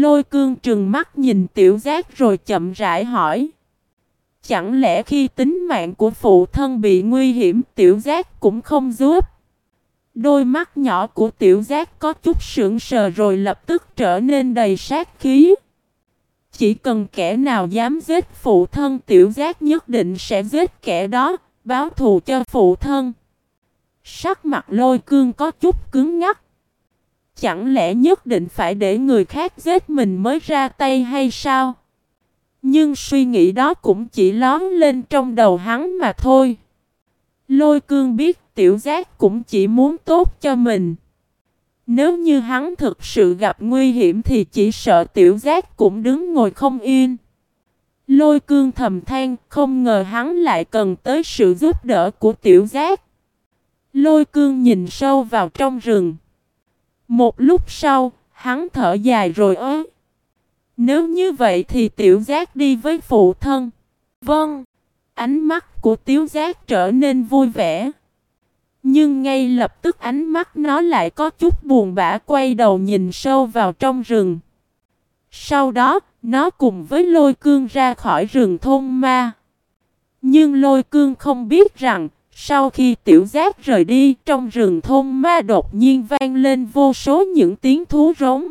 Lôi cương trừng mắt nhìn tiểu giác rồi chậm rãi hỏi. Chẳng lẽ khi tính mạng của phụ thân bị nguy hiểm tiểu giác cũng không giúp? Đôi mắt nhỏ của tiểu giác có chút sững sờ rồi lập tức trở nên đầy sát khí. Chỉ cần kẻ nào dám giết phụ thân tiểu giác nhất định sẽ giết kẻ đó, báo thù cho phụ thân. Sắc mặt lôi cương có chút cứng ngắc. Chẳng lẽ nhất định phải để người khác giết mình mới ra tay hay sao? Nhưng suy nghĩ đó cũng chỉ lóm lên trong đầu hắn mà thôi. Lôi cương biết tiểu giác cũng chỉ muốn tốt cho mình. Nếu như hắn thực sự gặp nguy hiểm thì chỉ sợ tiểu giác cũng đứng ngồi không yên. Lôi cương thầm than, không ngờ hắn lại cần tới sự giúp đỡ của tiểu giác. Lôi cương nhìn sâu vào trong rừng. Một lúc sau, hắn thở dài rồi ớ. Nếu như vậy thì tiểu giác đi với phụ thân. Vâng. Ánh mắt của tiểu giác trở nên vui vẻ. Nhưng ngay lập tức ánh mắt nó lại có chút buồn bã quay đầu nhìn sâu vào trong rừng. Sau đó, nó cùng với lôi cương ra khỏi rừng thôn ma. Nhưng lôi cương không biết rằng, sau khi tiểu giác rời đi, trong rừng thôn ma đột nhiên vang lên vô số những tiếng thú rống.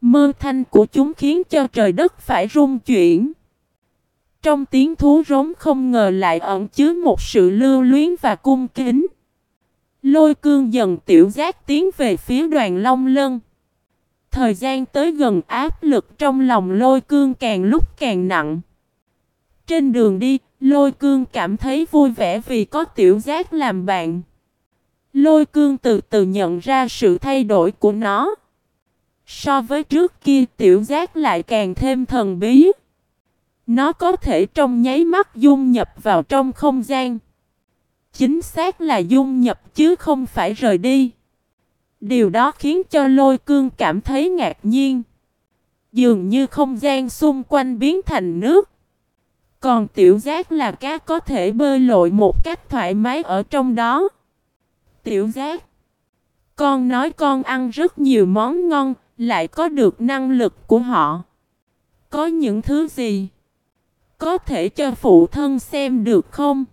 Mơ thanh của chúng khiến cho trời đất phải rung chuyển. Trong tiếng thú rống không ngờ lại ẩn chứa một sự lưu luyến và cung kính. Lôi cương dần tiểu giác tiến về phía đoàn long lân. Thời gian tới gần áp lực trong lòng lôi cương càng lúc càng nặng. Trên đường đi, lôi cương cảm thấy vui vẻ vì có tiểu giác làm bạn. Lôi cương từ từ nhận ra sự thay đổi của nó. So với trước kia tiểu giác lại càng thêm thần bí. Nó có thể trong nháy mắt dung nhập vào trong không gian. Chính xác là dung nhập chứ không phải rời đi. Điều đó khiến cho lôi cương cảm thấy ngạc nhiên. Dường như không gian xung quanh biến thành nước. Còn tiểu giác là cá có thể bơi lội một cách thoải mái ở trong đó. Tiểu giác. Con nói con ăn rất nhiều món ngon, lại có được năng lực của họ. Có những thứ gì? Có thể cho phụ thân xem được không?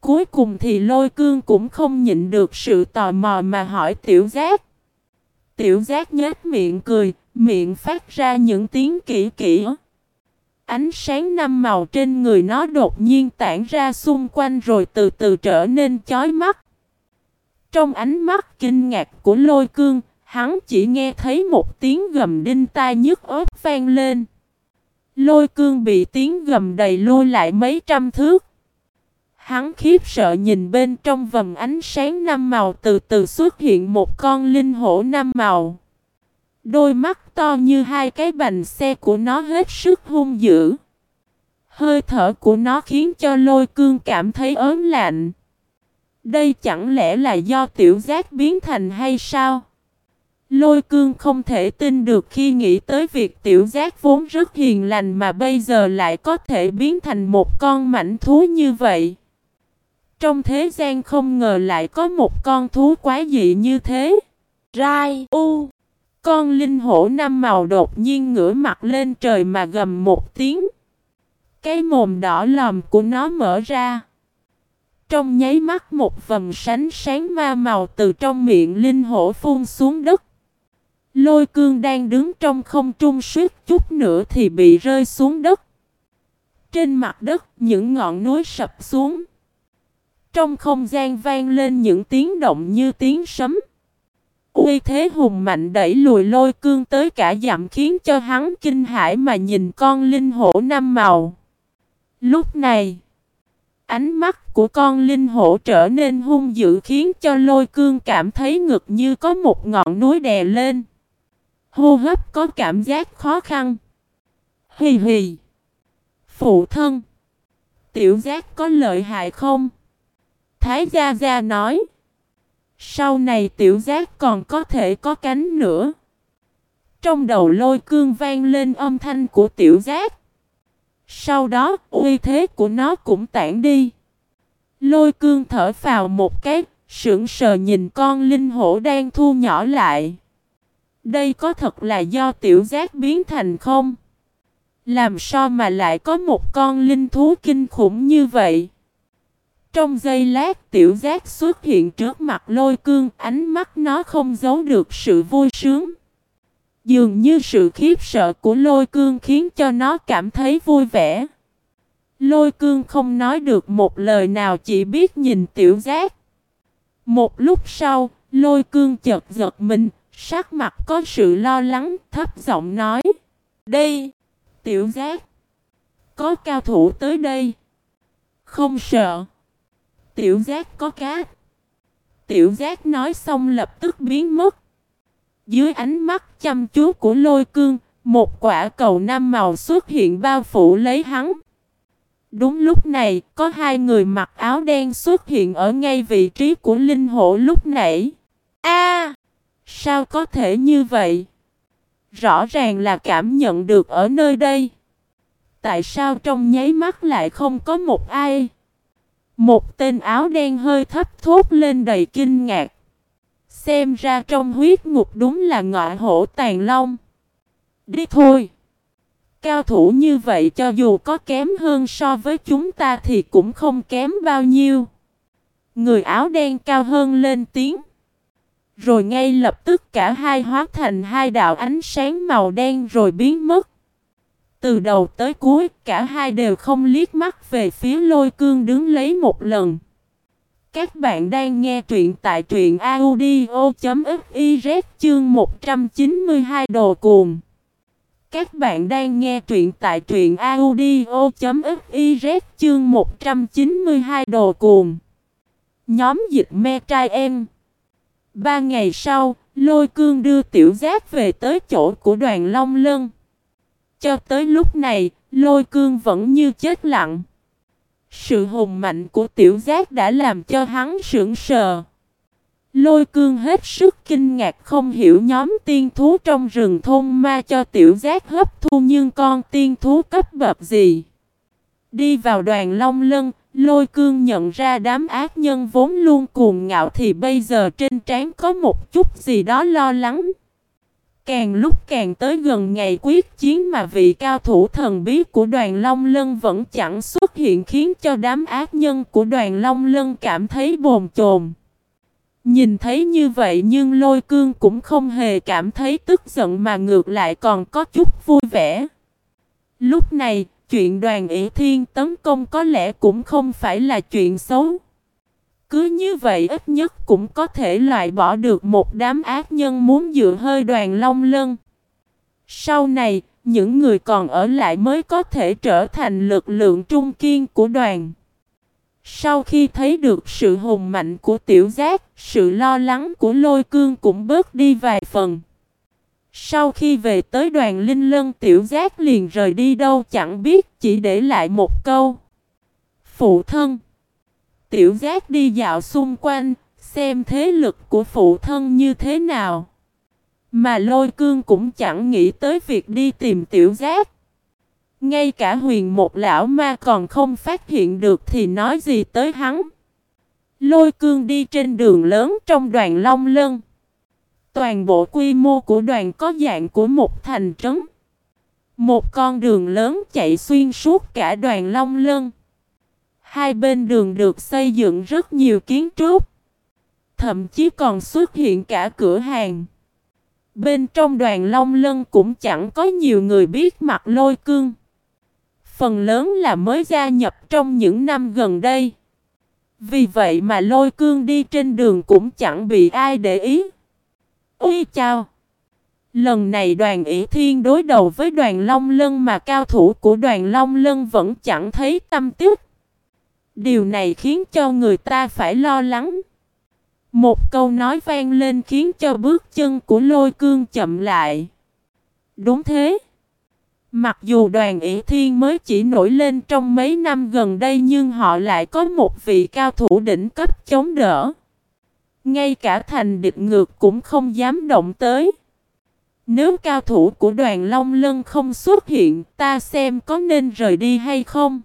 Cuối cùng thì lôi cương cũng không nhịn được sự tò mò mà hỏi tiểu giác. Tiểu giác nhếch miệng cười, miệng phát ra những tiếng kỹ kỹ. Ánh sáng năm màu trên người nó đột nhiên tản ra xung quanh rồi từ từ trở nên chói mắt. Trong ánh mắt kinh ngạc của lôi cương, hắn chỉ nghe thấy một tiếng gầm đinh tai nhức ớt vang lên. Lôi cương bị tiếng gầm đầy lôi lại mấy trăm thước. Hắn khiếp sợ nhìn bên trong vầng ánh sáng năm màu từ từ xuất hiện một con linh hổ năm màu. Đôi mắt to như hai cái bành xe của nó hết sức hung dữ. Hơi thở của nó khiến cho lôi cương cảm thấy ớn lạnh. Đây chẳng lẽ là do tiểu giác biến thành hay sao? Lôi cương không thể tin được khi nghĩ tới việc tiểu giác vốn rất hiền lành mà bây giờ lại có thể biến thành một con mảnh thú như vậy. Trong thế gian không ngờ lại có một con thú quái dị như thế. Rai U con linh hổ năm màu đột nhiên ngửa mặt lên trời mà gầm một tiếng. Cái mồm đỏ lòm của nó mở ra. Trong nháy mắt một vầng sánh sáng ma màu từ trong miệng linh hổ phun xuống đất. Lôi cương đang đứng trong không trung suốt chút nữa thì bị rơi xuống đất. Trên mặt đất những ngọn núi sập xuống. Trong không gian vang lên những tiếng động như tiếng sấm. Uy thế hùng mạnh đẩy lùi lôi cương tới cả dặm khiến cho hắn kinh hãi mà nhìn con linh hổ năm màu. Lúc này, ánh mắt của con linh hổ trở nên hung dữ khiến cho lôi cương cảm thấy ngực như có một ngọn núi đè lên. Hô hấp có cảm giác khó khăn. Hì hì. Phụ thân. Tiểu giác có lợi hại không? Thái Gia Gia nói. Sau này tiểu giác còn có thể có cánh nữa. Trong đầu lôi cương vang lên âm thanh của tiểu giác. Sau đó uy thế của nó cũng tản đi. Lôi cương thở vào một cái, sững sờ nhìn con linh hổ đang thu nhỏ lại. Đây có thật là do tiểu giác biến thành không? Làm sao mà lại có một con linh thú kinh khủng như vậy? Trong giây lát tiểu giác xuất hiện trước mặt lôi cương ánh mắt nó không giấu được sự vui sướng. Dường như sự khiếp sợ của lôi cương khiến cho nó cảm thấy vui vẻ. Lôi cương không nói được một lời nào chỉ biết nhìn tiểu giác. Một lúc sau, lôi cương chợt giật mình, sắc mặt có sự lo lắng, thấp giọng nói. Đây, tiểu giác, có cao thủ tới đây. Không sợ. Tiểu giác có cá. Tiểu giác nói xong lập tức biến mất. Dưới ánh mắt chăm chú của lôi cương, một quả cầu năm màu xuất hiện bao phủ lấy hắn. Đúng lúc này, có hai người mặc áo đen xuất hiện ở ngay vị trí của linh hổ lúc nãy. A, Sao có thể như vậy? Rõ ràng là cảm nhận được ở nơi đây. Tại sao trong nháy mắt lại không có một ai? Một tên áo đen hơi thấp thốt lên đầy kinh ngạc. Xem ra trong huyết ngục đúng là ngọa hổ tàn long. Đi thôi. Cao thủ như vậy cho dù có kém hơn so với chúng ta thì cũng không kém bao nhiêu. Người áo đen cao hơn lên tiếng. Rồi ngay lập tức cả hai hóa thành hai đạo ánh sáng màu đen rồi biến mất. Từ đầu tới cuối cả hai đều không liếc mắt về phía lôi cương đứng lấy một lần. Các bạn đang nghe truyện tại truyện audio.fiz chương 192 đồ cuồng. Các bạn đang nghe truyện tại truyện audio.fiz chương 192 đồ cuồng. Nhóm dịch me trai em. Ba ngày sau, lôi cương đưa tiểu giác về tới chỗ của đoàn Long Lân. Cho tới lúc này, lôi cương vẫn như chết lặng. Sự hùng mạnh của tiểu giác đã làm cho hắn sững sờ. Lôi cương hết sức kinh ngạc không hiểu nhóm tiên thú trong rừng thôn ma cho tiểu giác hấp thu nhưng con tiên thú cấp bậc gì. Đi vào đoàn long lân, lôi cương nhận ra đám ác nhân vốn luôn cuồng ngạo thì bây giờ trên trán có một chút gì đó lo lắng. Càng lúc càng tới gần ngày quyết chiến mà vị cao thủ thần bí của đoàn Long Lân vẫn chẳng xuất hiện khiến cho đám ác nhân của đoàn Long Lân cảm thấy bồn chồn. Nhìn thấy như vậy nhưng lôi cương cũng không hề cảm thấy tức giận mà ngược lại còn có chút vui vẻ. Lúc này, chuyện đoàn ỷ thiên tấn công có lẽ cũng không phải là chuyện xấu. Cứ như vậy ít nhất cũng có thể loại bỏ được một đám ác nhân muốn dựa hơi đoàn long lân. Sau này, những người còn ở lại mới có thể trở thành lực lượng trung kiên của đoàn. Sau khi thấy được sự hùng mạnh của tiểu giác, sự lo lắng của lôi cương cũng bớt đi vài phần. Sau khi về tới đoàn linh lân tiểu giác liền rời đi đâu chẳng biết chỉ để lại một câu. Phụ thân Tiểu giác đi dạo xung quanh, xem thế lực của phụ thân như thế nào. Mà lôi cương cũng chẳng nghĩ tới việc đi tìm tiểu giác. Ngay cả huyền một lão ma còn không phát hiện được thì nói gì tới hắn. Lôi cương đi trên đường lớn trong đoàn Long Lân. Toàn bộ quy mô của đoàn có dạng của một thành trấn. Một con đường lớn chạy xuyên suốt cả đoàn Long Lân. Hai bên đường được xây dựng rất nhiều kiến trúc. Thậm chí còn xuất hiện cả cửa hàng. Bên trong đoàn Long Lân cũng chẳng có nhiều người biết mặt lôi cương. Phần lớn là mới gia nhập trong những năm gần đây. Vì vậy mà lôi cương đi trên đường cũng chẳng bị ai để ý. Ui chào! Lần này đoàn ỷ thiên đối đầu với đoàn Long Lân mà cao thủ của đoàn Long Lân vẫn chẳng thấy tâm tiếc. Điều này khiến cho người ta phải lo lắng. Một câu nói vang lên khiến cho bước chân của lôi cương chậm lại. Đúng thế. Mặc dù đoàn ỷ thiên mới chỉ nổi lên trong mấy năm gần đây nhưng họ lại có một vị cao thủ đỉnh cấp chống đỡ. Ngay cả thành địch ngược cũng không dám động tới. Nếu cao thủ của đoàn Long Lân không xuất hiện, ta xem có nên rời đi hay không?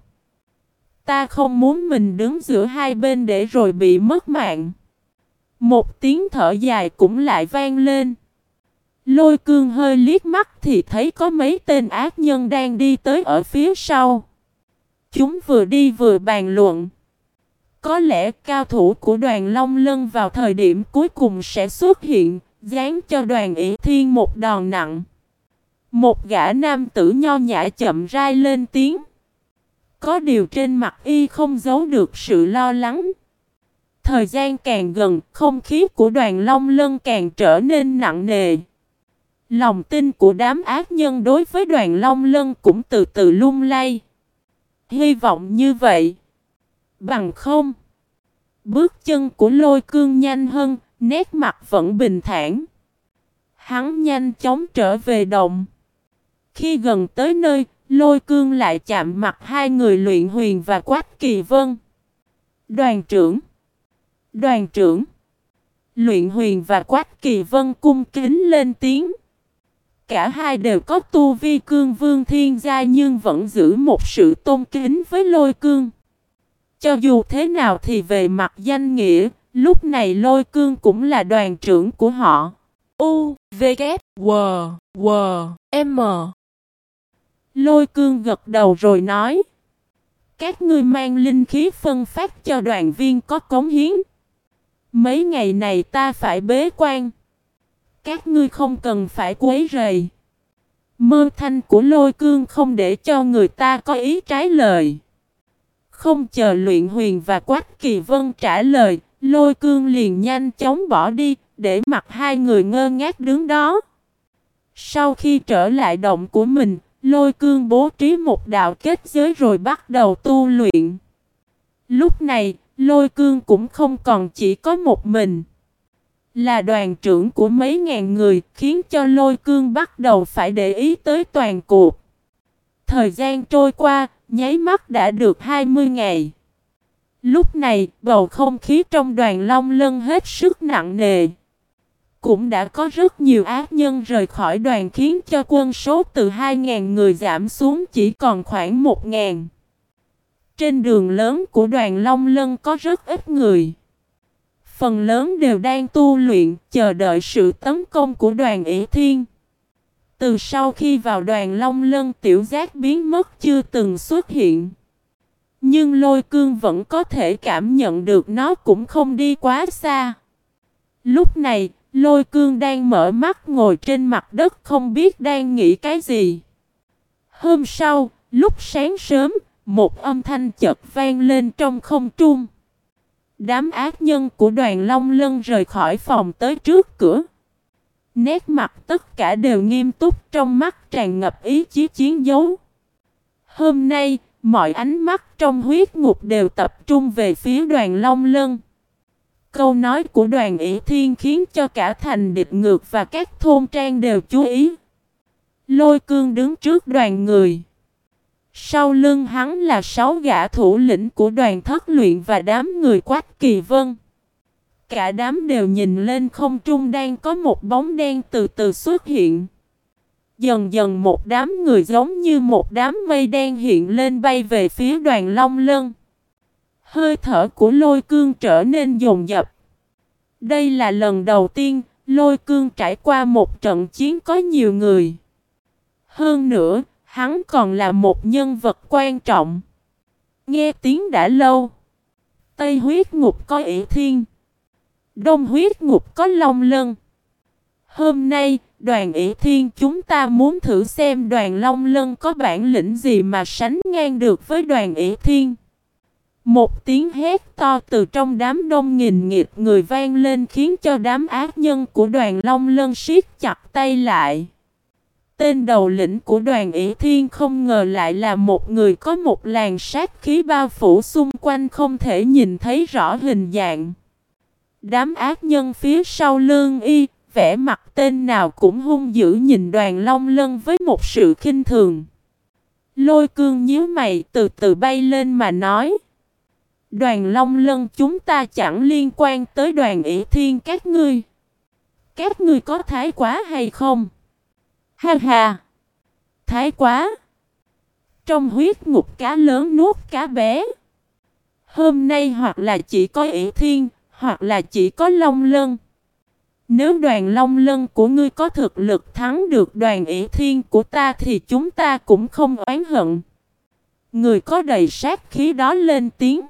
Ta không muốn mình đứng giữa hai bên để rồi bị mất mạng. Một tiếng thở dài cũng lại vang lên. Lôi cương hơi liếc mắt thì thấy có mấy tên ác nhân đang đi tới ở phía sau. Chúng vừa đi vừa bàn luận. Có lẽ cao thủ của đoàn Long Lân vào thời điểm cuối cùng sẽ xuất hiện, dán cho đoàn ỷ thiên một đòn nặng. Một gã nam tử nho nhã chậm rãi lên tiếng. Có điều trên mặt y không giấu được sự lo lắng. Thời gian càng gần, không khí của đoàn Long Lân càng trở nên nặng nề. Lòng tin của đám ác nhân đối với đoàn Long Lân cũng từ từ lung lay. Hy vọng như vậy. Bằng không. Bước chân của lôi cương nhanh hơn, nét mặt vẫn bình thản. Hắn nhanh chóng trở về động. Khi gần tới nơi, lôi cương lại chạm mặt hai người luyện huyền và quách kỳ vân. Đoàn trưởng. Đoàn trưởng. Luyện huyền và quách kỳ vân cung kính lên tiếng. Cả hai đều có tu vi cương vương thiên gia nhưng vẫn giữ một sự tôn kính với lôi cương. Cho dù thế nào thì về mặt danh nghĩa, lúc này lôi cương cũng là đoàn trưởng của họ. U, V, K, W, W, M. Lôi cương gật đầu rồi nói. Các ngươi mang linh khí phân phát cho đoàn viên có cống hiến. Mấy ngày này ta phải bế quan. Các ngươi không cần phải quấy rầy. Mơ thanh của lôi cương không để cho người ta có ý trái lời. Không chờ luyện huyền và quách kỳ vân trả lời, lôi cương liền nhanh chóng bỏ đi, để mặc hai người ngơ ngác đứng đó. Sau khi trở lại động của mình, lôi cương bố trí một đạo kết giới rồi bắt đầu tu luyện. Lúc này, lôi cương cũng không còn chỉ có một mình. Là đoàn trưởng của mấy ngàn người khiến cho lôi cương bắt đầu phải để ý tới toàn cuộc. Thời gian trôi qua, nháy mắt đã được 20 ngày. Lúc này, bầu không khí trong đoàn Long Lân hết sức nặng nề. Cũng đã có rất nhiều ác nhân rời khỏi đoàn khiến cho quân số từ 2.000 người giảm xuống chỉ còn khoảng 1.000. Trên đường lớn của đoàn Long Lân có rất ít người. Phần lớn đều đang tu luyện, chờ đợi sự tấn công của đoàn ỷ thiên. Từ sau khi vào đoàn Long Lân tiểu giác biến mất chưa từng xuất hiện. Nhưng lôi cương vẫn có thể cảm nhận được nó cũng không đi quá xa. Lúc này, lôi cương đang mở mắt ngồi trên mặt đất không biết đang nghĩ cái gì. Hôm sau, lúc sáng sớm, một âm thanh chợt vang lên trong không trung. Đám ác nhân của đoàn Long Lân rời khỏi phòng tới trước cửa. Nét mặt tất cả đều nghiêm túc trong mắt tràn ngập ý chí chiến đấu. Hôm nay, mọi ánh mắt trong huyết ngục đều tập trung về phía đoàn Long Lân. Câu nói của đoàn ỷ thiên khiến cho cả thành địch ngược và các thôn trang đều chú ý. Lôi cương đứng trước đoàn người. Sau lưng hắn là sáu gã thủ lĩnh của đoàn thất luyện và đám người quách kỳ vân. Cả đám đều nhìn lên không trung đang có một bóng đen từ từ xuất hiện. Dần dần một đám người giống như một đám mây đen hiện lên bay về phía đoàn long lân. Hơi thở của lôi cương trở nên dồn dập. Đây là lần đầu tiên lôi cương trải qua một trận chiến có nhiều người. Hơn nữa, hắn còn là một nhân vật quan trọng. Nghe tiếng đã lâu. Tây huyết ngục có ỷ thiên. Đông huyết ngục có long lân. Hôm nay, đoàn ỷ thiên chúng ta muốn thử xem đoàn long lân có bản lĩnh gì mà sánh ngang được với đoàn ỷ thiên. Một tiếng hét to từ trong đám đông nghìn nghịt người vang lên khiến cho đám ác nhân của đoàn long lân siết chặt tay lại. Tên đầu lĩnh của đoàn ỷ thiên không ngờ lại là một người có một làn sát khí bao phủ xung quanh không thể nhìn thấy rõ hình dạng. Đám ác nhân phía sau lương y, vẻ mặt tên nào cũng hung dữ nhìn đoàn long lân với một sự khinh thường. Lôi cương nhíu mày từ từ bay lên mà nói. Đoàn long lân chúng ta chẳng liên quan tới đoàn ỷ thiên các ngươi. Các ngươi có thái quá hay không? Ha ha! Thái quá! Trong huyết ngục cá lớn nuốt cá bé. Hôm nay hoặc là chỉ có ỷ thiên, hoặc là chỉ có long lân. Nếu đoàn long lân của ngươi có thực lực thắng được đoàn ỷ thiên của ta thì chúng ta cũng không oán hận. Người có đầy sát khí đó lên tiếng.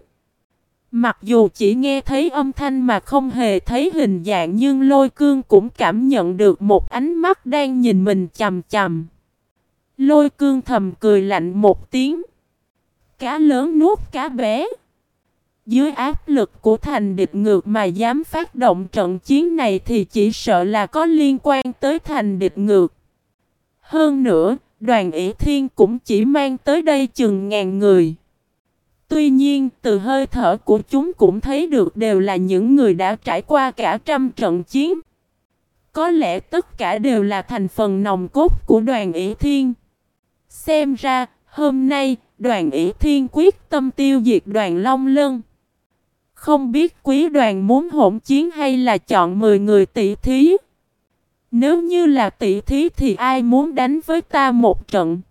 Mặc dù chỉ nghe thấy âm thanh mà không hề thấy hình dạng nhưng lôi cương cũng cảm nhận được một ánh mắt đang nhìn mình chầm chầm. Lôi cương thầm cười lạnh một tiếng. Cá lớn nuốt cá bé. Dưới áp lực của thành địch ngược mà dám phát động trận chiến này thì chỉ sợ là có liên quan tới thành địch ngược. Hơn nữa, đoàn ỷ thiên cũng chỉ mang tới đây chừng ngàn người. Tuy nhiên, từ hơi thở của chúng cũng thấy được đều là những người đã trải qua cả trăm trận chiến. Có lẽ tất cả đều là thành phần nòng cốt của đoàn ỷ thiên. Xem ra, hôm nay, đoàn ỷ thiên quyết tâm tiêu diệt đoàn Long Lân. Không biết quý đoàn muốn hỗn chiến hay là chọn 10 người tỷ thí. Nếu như là tỷ thí thì ai muốn đánh với ta một trận?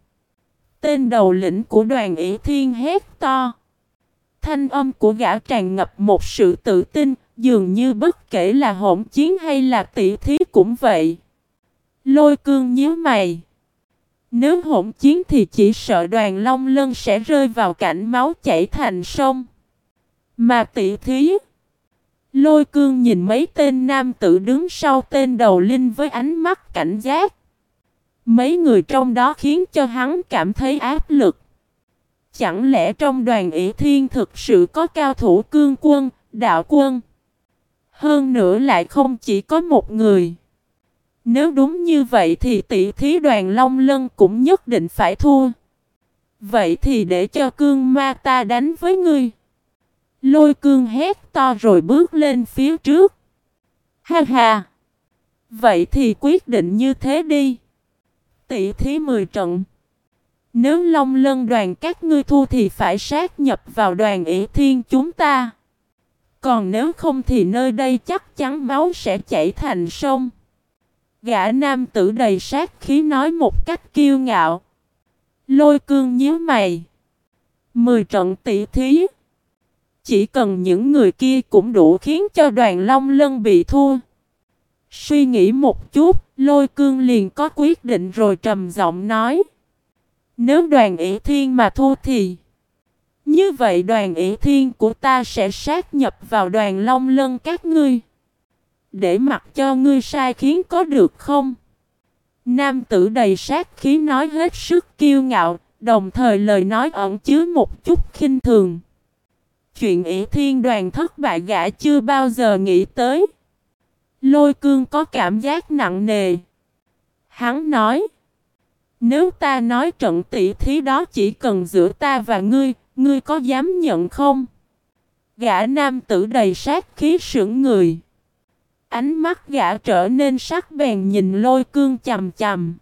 Tên đầu lĩnh của đoàn ỷ thiên hét to. Thanh âm của gã tràn ngập một sự tự tin, dường như bất kể là hỗn chiến hay là tỷ thí cũng vậy. Lôi cương nhíu mày. Nếu hỗn chiến thì chỉ sợ đoàn Long Lân sẽ rơi vào cảnh máu chảy thành sông. Mà tỷ thí. Lôi cương nhìn mấy tên nam tử đứng sau tên đầu linh với ánh mắt cảnh giác. Mấy người trong đó khiến cho hắn cảm thấy áp lực. Chẳng lẽ trong đoàn ỷ thiên thực sự có cao thủ cương quân, đạo quân? Hơn nữa lại không chỉ có một người. Nếu đúng như vậy thì tỷ thí đoàn Long Lân cũng nhất định phải thua. Vậy thì để cho cương ma ta đánh với ngươi. Lôi cương hét to rồi bước lên phía trước. Ha ha! Vậy thì quyết định như thế đi. Tỷ thí 10 trận. Nếu Long Lân đoàn các ngươi thu thì phải sát nhập vào đoàn ỷ thiên chúng ta. Còn nếu không thì nơi đây chắc chắn máu sẽ chảy thành sông. Gã nam tử đầy sát khí nói một cách kiêu ngạo. Lôi cương nhíu mày. Mười trận tỷ thí. Chỉ cần những người kia cũng đủ khiến cho đoàn Long Lân bị thua. Suy nghĩ một chút, lôi cương liền có quyết định rồi trầm giọng nói. Nếu đoàn ỷ thiên mà thua thì... Như vậy đoàn ỷ thiên của ta sẽ sát nhập vào đoàn Long Lân các ngươi. Để mặc cho ngươi sai khiến có được không? Nam tử đầy sát khí nói hết sức kiêu ngạo, đồng thời lời nói ẩn chứa một chút khinh thường. Chuyện ỷ thiên đoàn thất bại gã chưa bao giờ nghĩ tới. Lôi cương có cảm giác nặng nề. Hắn nói. Nếu ta nói trận tỷ thí đó chỉ cần giữa ta và ngươi, ngươi có dám nhận không? Gã nam tử đầy sát khí sững người. Ánh mắt gã trở nên sắc bèn nhìn lôi cương chầm chầm.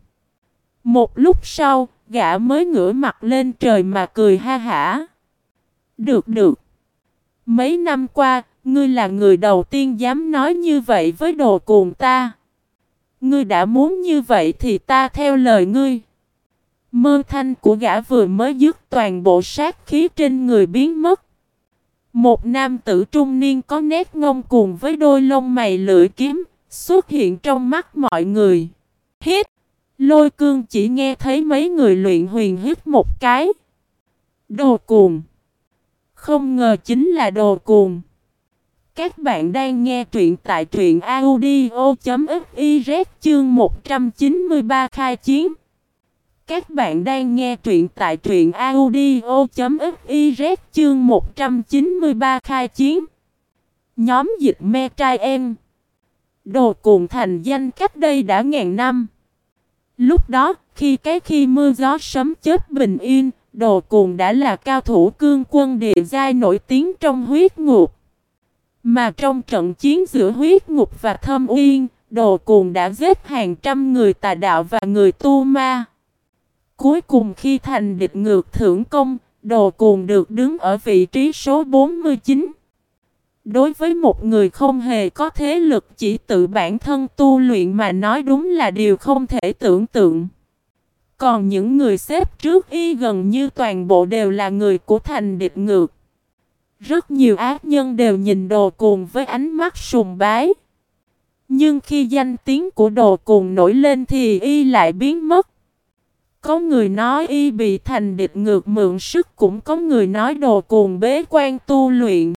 Một lúc sau, gã mới ngửa mặt lên trời mà cười ha hả. Được được. Mấy năm qua, ngươi là người đầu tiên dám nói như vậy với đồ cuồng ta. Ngươi đã muốn như vậy thì ta theo lời ngươi. Mơ thanh của gã vừa mới dứt toàn bộ sát khí trên người biến mất. Một nam tử trung niên có nét ngông cuồng với đôi lông mày lưỡi kiếm xuất hiện trong mắt mọi người. Hít! Lôi cương chỉ nghe thấy mấy người luyện huyền hít một cái. Đồ cuồng! Không ngờ chính là đồ cuồng. Các bạn đang nghe truyện tại truyện audio.fiz chương 193 khai chiến. Các bạn đang nghe truyện tại truyện audio.fiz chương 193 khai chiến. Nhóm dịch me trai em. Đồ cuồng thành danh cách đây đã ngàn năm. Lúc đó, khi cái khi mưa gió sấm chết bình yên, đồ cuồng đã là cao thủ cương quân địa giai nổi tiếng trong huyết ngục. Mà trong trận chiến giữa huyết ngục và thâm uyên, đồ cuồng đã giết hàng trăm người tà đạo và người tu ma. Cuối cùng khi thành địch ngược thưởng công, đồ cuồng được đứng ở vị trí số 49. Đối với một người không hề có thế lực chỉ tự bản thân tu luyện mà nói đúng là điều không thể tưởng tượng. Còn những người xếp trước y gần như toàn bộ đều là người của thành địch ngược. Rất nhiều ác nhân đều nhìn đồ cuồng với ánh mắt sùng bái. Nhưng khi danh tiếng của đồ cuồng nổi lên thì y lại biến mất. Có người nói y bị thành địch ngược mượn sức cũng có người nói đồ cuồng bế quan tu luyện.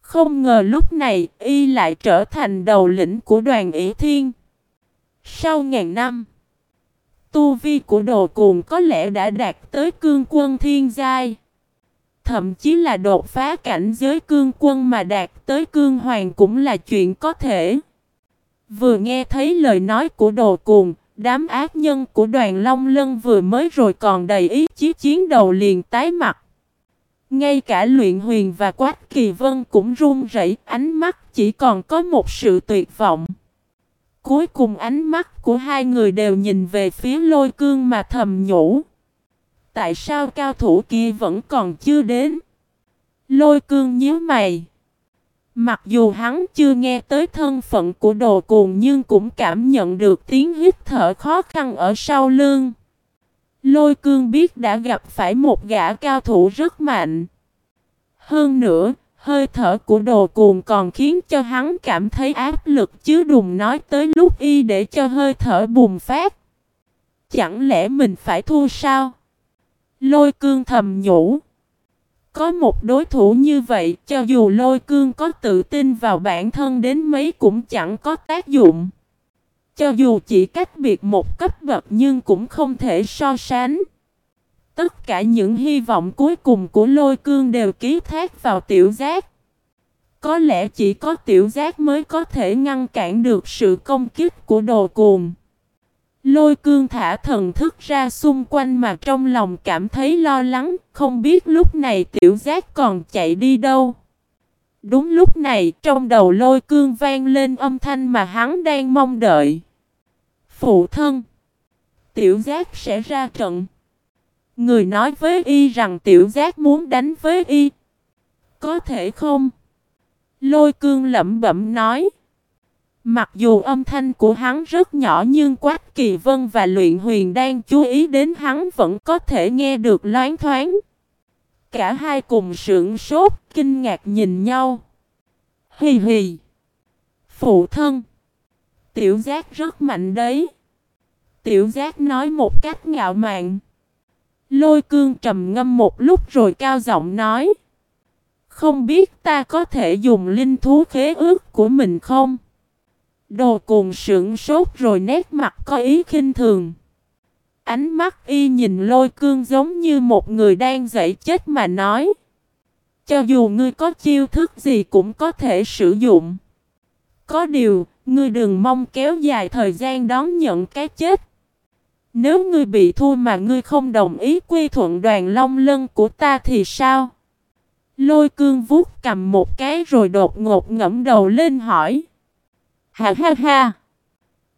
Không ngờ lúc này y lại trở thành đầu lĩnh của đoàn ỷ thiên. Sau ngàn năm, tu vi của đồ cuồng có lẽ đã đạt tới cương quân thiên giai. Thậm chí là đột phá cảnh giới cương quân mà đạt tới cương hoàng cũng là chuyện có thể. Vừa nghe thấy lời nói của đồ cuồng, đám ác nhân của đoàn Long Lân vừa mới rồi còn đầy ý chí chiến đầu liền tái mặt. Ngay cả luyện huyền và quách kỳ vân cũng run rẩy, ánh mắt chỉ còn có một sự tuyệt vọng. Cuối cùng ánh mắt của hai người đều nhìn về phía lôi cương mà thầm nhủ. Tại sao cao thủ kia vẫn còn chưa đến? Lôi cương nhíu mày. Mặc dù hắn chưa nghe tới thân phận của đồ cuồng nhưng cũng cảm nhận được tiếng hít thở khó khăn ở sau lưng. Lôi cương biết đã gặp phải một gã cao thủ rất mạnh. Hơn nữa, hơi thở của đồ cuồng còn khiến cho hắn cảm thấy áp lực chứ đùng nói tới lúc y để cho hơi thở bùng phát. Chẳng lẽ mình phải thua sao? Lôi cương thầm nhủ. Có một đối thủ như vậy, cho dù lôi cương có tự tin vào bản thân đến mấy cũng chẳng có tác dụng. Cho dù chỉ cách biệt một cấp bậc nhưng cũng không thể so sánh. Tất cả những hy vọng cuối cùng của lôi cương đều ký thác vào tiểu giác. Có lẽ chỉ có tiểu giác mới có thể ngăn cản được sự công kích của đồ cuồng. Lôi cương thả thần thức ra xung quanh mà trong lòng cảm thấy lo lắng, không biết lúc này tiểu giác còn chạy đi đâu. Đúng lúc này trong đầu lôi cương vang lên âm thanh mà hắn đang mong đợi. Phụ thân! Tiểu giác sẽ ra trận. Người nói với y rằng tiểu giác muốn đánh với y. Có thể không? Lôi cương lẩm bẩm nói. Mặc dù âm thanh của hắn rất nhỏ nhưng Quách Kỳ Vân và Luyện Huyền đang chú ý đến hắn vẫn có thể nghe được loáng thoáng. Cả hai cùng sững sốt, kinh ngạc nhìn nhau. Hì hì. Phụ thân. Tiểu giác rất mạnh đấy. Tiểu giác nói một cách ngạo mạn. Lôi cương trầm ngâm một lúc rồi cao giọng nói. Không biết ta có thể dùng linh thú khế ước của mình không? Đồ cuồng sững sốt rồi nét mặt có ý khinh thường. Ánh mắt y nhìn lôi cương giống như một người đang dậy chết mà nói. Cho dù ngươi có chiêu thức gì cũng có thể sử dụng. Có điều, ngươi đừng mong kéo dài thời gian đón nhận cái chết. Nếu ngươi bị thua mà ngươi không đồng ý quy thuận đoàn long lân của ta thì sao? Lôi cương vuốt cầm một cái rồi đột ngột ngẫm đầu lên hỏi. Ha ha ha!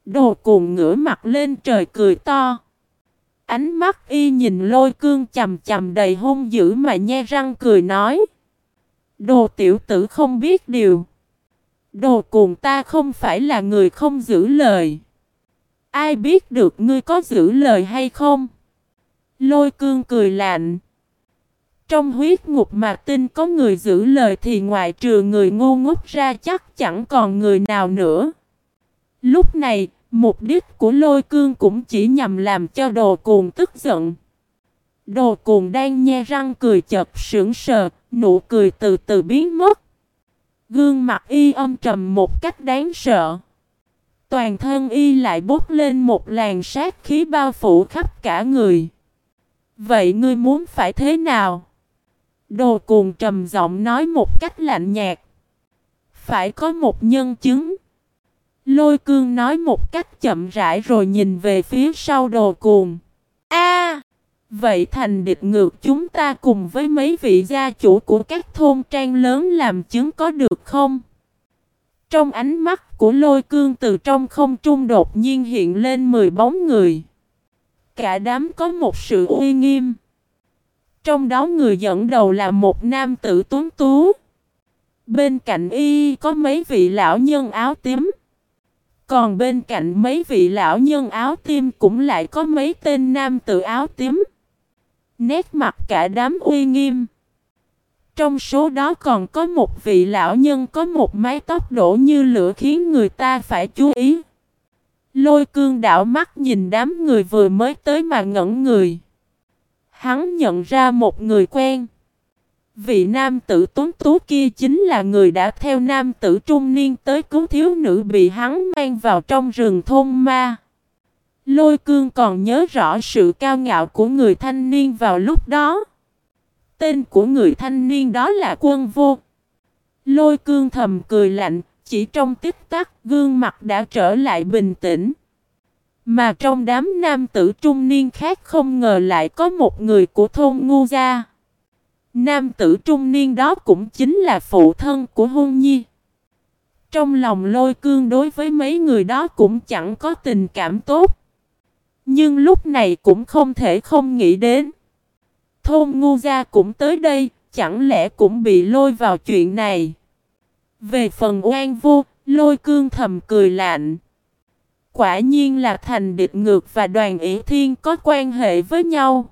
Đồ cuồng ngửa mặt lên trời cười to. Ánh mắt y nhìn lôi cương chầm chầm đầy hung dữ mà nhe răng cười nói. Đồ tiểu tử không biết điều. Đồ cuồng ta không phải là người không giữ lời. Ai biết được ngươi có giữ lời hay không? Lôi cương cười lạnh. Trong huyết ngục mà tin có người giữ lời thì ngoại trừ người ngu ngốc ra chắc chẳng còn người nào nữa. Lúc này, mục đích của lôi cương cũng chỉ nhằm làm cho đồ cuồng tức giận. Đồ cuồng đang nhe răng cười chật sững sờ, nụ cười từ từ biến mất. Gương mặt y âm trầm một cách đáng sợ. Toàn thân y lại bốc lên một làn sát khí bao phủ khắp cả người. Vậy ngươi muốn phải thế nào? Đồ cuồng trầm giọng nói một cách lạnh nhạt. Phải có một nhân chứng. Lôi cương nói một cách chậm rãi rồi nhìn về phía sau đồ cuồng. A, Vậy thành địch ngược chúng ta cùng với mấy vị gia chủ của các thôn trang lớn làm chứng có được không? Trong ánh mắt của lôi cương từ trong không trung đột nhiên hiện lên 10 bóng người. Cả đám có một sự uy nghiêm. Trong đó người dẫn đầu là một nam tử tuấn tú. Bên cạnh y có mấy vị lão nhân áo tím. Còn bên cạnh mấy vị lão nhân áo tim cũng lại có mấy tên nam tử áo tím. Nét mặt cả đám uy nghiêm. Trong số đó còn có một vị lão nhân có một mái tóc đổ như lửa khiến người ta phải chú ý. Lôi cương đảo mắt nhìn đám người vừa mới tới mà ngẩn người. Hắn nhận ra một người quen. Vị nam tử tuấn tú kia chính là người đã theo nam tử trung niên tới cứu thiếu nữ bị hắn mang vào trong rừng thôn ma. Lôi cương còn nhớ rõ sự cao ngạo của người thanh niên vào lúc đó. Tên của người thanh niên đó là quân vô. Lôi cương thầm cười lạnh, chỉ trong tích tắc gương mặt đã trở lại bình tĩnh. Mà trong đám nam tử trung niên khác không ngờ lại có một người của thôn ngu gia. Nam tử trung niên đó cũng chính là phụ thân của hôn nhi. Trong lòng lôi cương đối với mấy người đó cũng chẳng có tình cảm tốt. Nhưng lúc này cũng không thể không nghĩ đến. Thôn ngu gia cũng tới đây, chẳng lẽ cũng bị lôi vào chuyện này. Về phần oan vô, lôi cương thầm cười lạnh. Quả nhiên là thành địch ngược và đoàn ỷ thiên có quan hệ với nhau.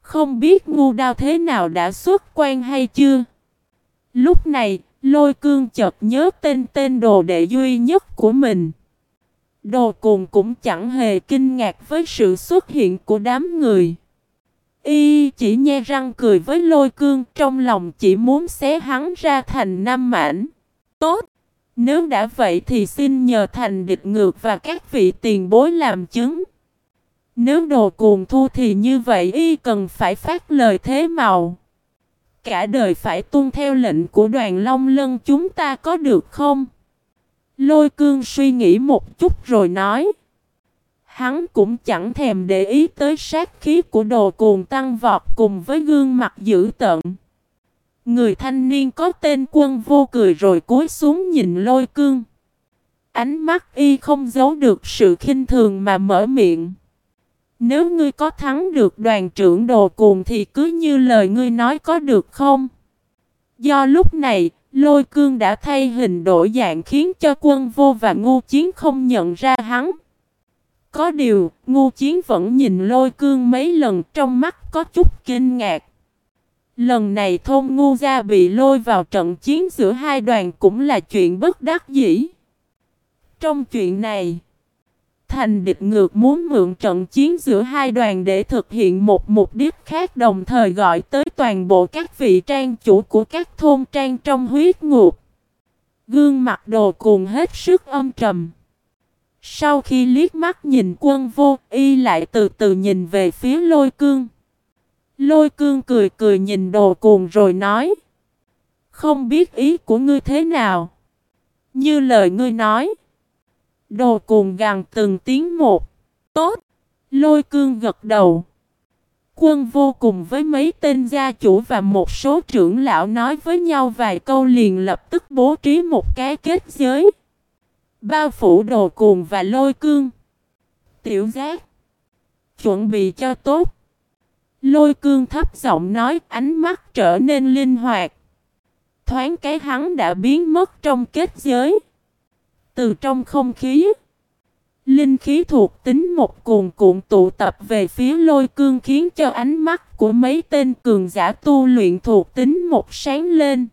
Không biết ngu đao thế nào đã xuất quan hay chưa. Lúc này, lôi cương chợt nhớ tên tên đồ đệ duy nhất của mình. Đồ cùng cũng chẳng hề kinh ngạc với sự xuất hiện của đám người. Y chỉ nhe răng cười với lôi cương trong lòng chỉ muốn xé hắn ra thành năm mảnh. Tốt! Nếu đã vậy thì xin nhờ thành địch ngược và các vị tiền bối làm chứng. Nếu đồ cuồng thu thì như vậy y cần phải phát lời thế màu. Cả đời phải tuân theo lệnh của đoàn Long Lân chúng ta có được không? Lôi cương suy nghĩ một chút rồi nói. Hắn cũng chẳng thèm để ý tới sát khí của đồ cuồng tăng vọt cùng với gương mặt dữ tợn. Người thanh niên có tên quân vô cười rồi cúi xuống nhìn lôi cương. Ánh mắt y không giấu được sự khinh thường mà mở miệng. Nếu ngươi có thắng được đoàn trưởng đồ cuồng thì cứ như lời ngươi nói có được không? Do lúc này, lôi cương đã thay hình đổi dạng khiến cho quân vô và ngu chiến không nhận ra hắn. Có điều, ngu chiến vẫn nhìn lôi cương mấy lần trong mắt có chút kinh ngạc. Lần này thôn ngu gia bị lôi vào trận chiến giữa hai đoàn cũng là chuyện bất đắc dĩ. Trong chuyện này, Thành địch ngược muốn mượn trận chiến giữa hai đoàn để thực hiện một mục đích khác đồng thời gọi tới toàn bộ các vị trang chủ của các thôn trang trong huyết ngục. Gương mặt đồ cuồng hết sức âm trầm. Sau khi liếc mắt nhìn quân vô, y lại từ từ nhìn về phía lôi cương. Lôi cương cười cười nhìn đồ cuồng rồi nói. Không biết ý của ngươi thế nào. Như lời ngươi nói. Đồ cuồng gằn từng tiếng một. Tốt. Lôi cương gật đầu. Quân vô cùng với mấy tên gia chủ và một số trưởng lão nói với nhau vài câu liền lập tức bố trí một cái kết giới. Bao phủ đồ cuồng và lôi cương. Tiểu giác. Chuẩn bị cho tốt. Lôi cương thấp giọng nói, ánh mắt trở nên linh hoạt. Thoáng cái hắn đã biến mất trong kết giới. Từ trong không khí. Linh khí thuộc tính một cuồn cuộn tụ tập về phía lôi cương khiến cho ánh mắt của mấy tên cường giả tu luyện thuộc tính một sáng lên.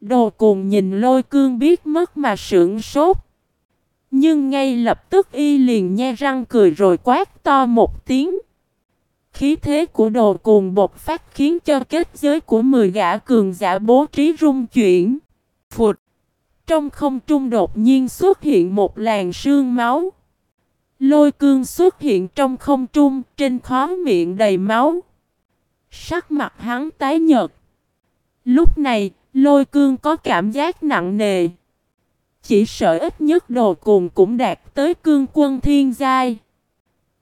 Đồ cuồng nhìn lôi cương biết mất mà sưởng sốt. Nhưng ngay lập tức y liền nhe răng cười rồi quát to một tiếng. Khí thế của đồ cuồng bột phát khiến cho kết giới của 10 gã cường giả bố trí rung chuyển. Phụt! Trong không trung đột nhiên xuất hiện một làn sương máu. Lôi cương xuất hiện trong không trung, trên khóe miệng đầy máu. Sắc mặt hắn tái nhợt. Lúc này, lôi cương có cảm giác nặng nề. Chỉ sợ ít nhất đồ cùng cũng đạt tới cương quân thiên giai.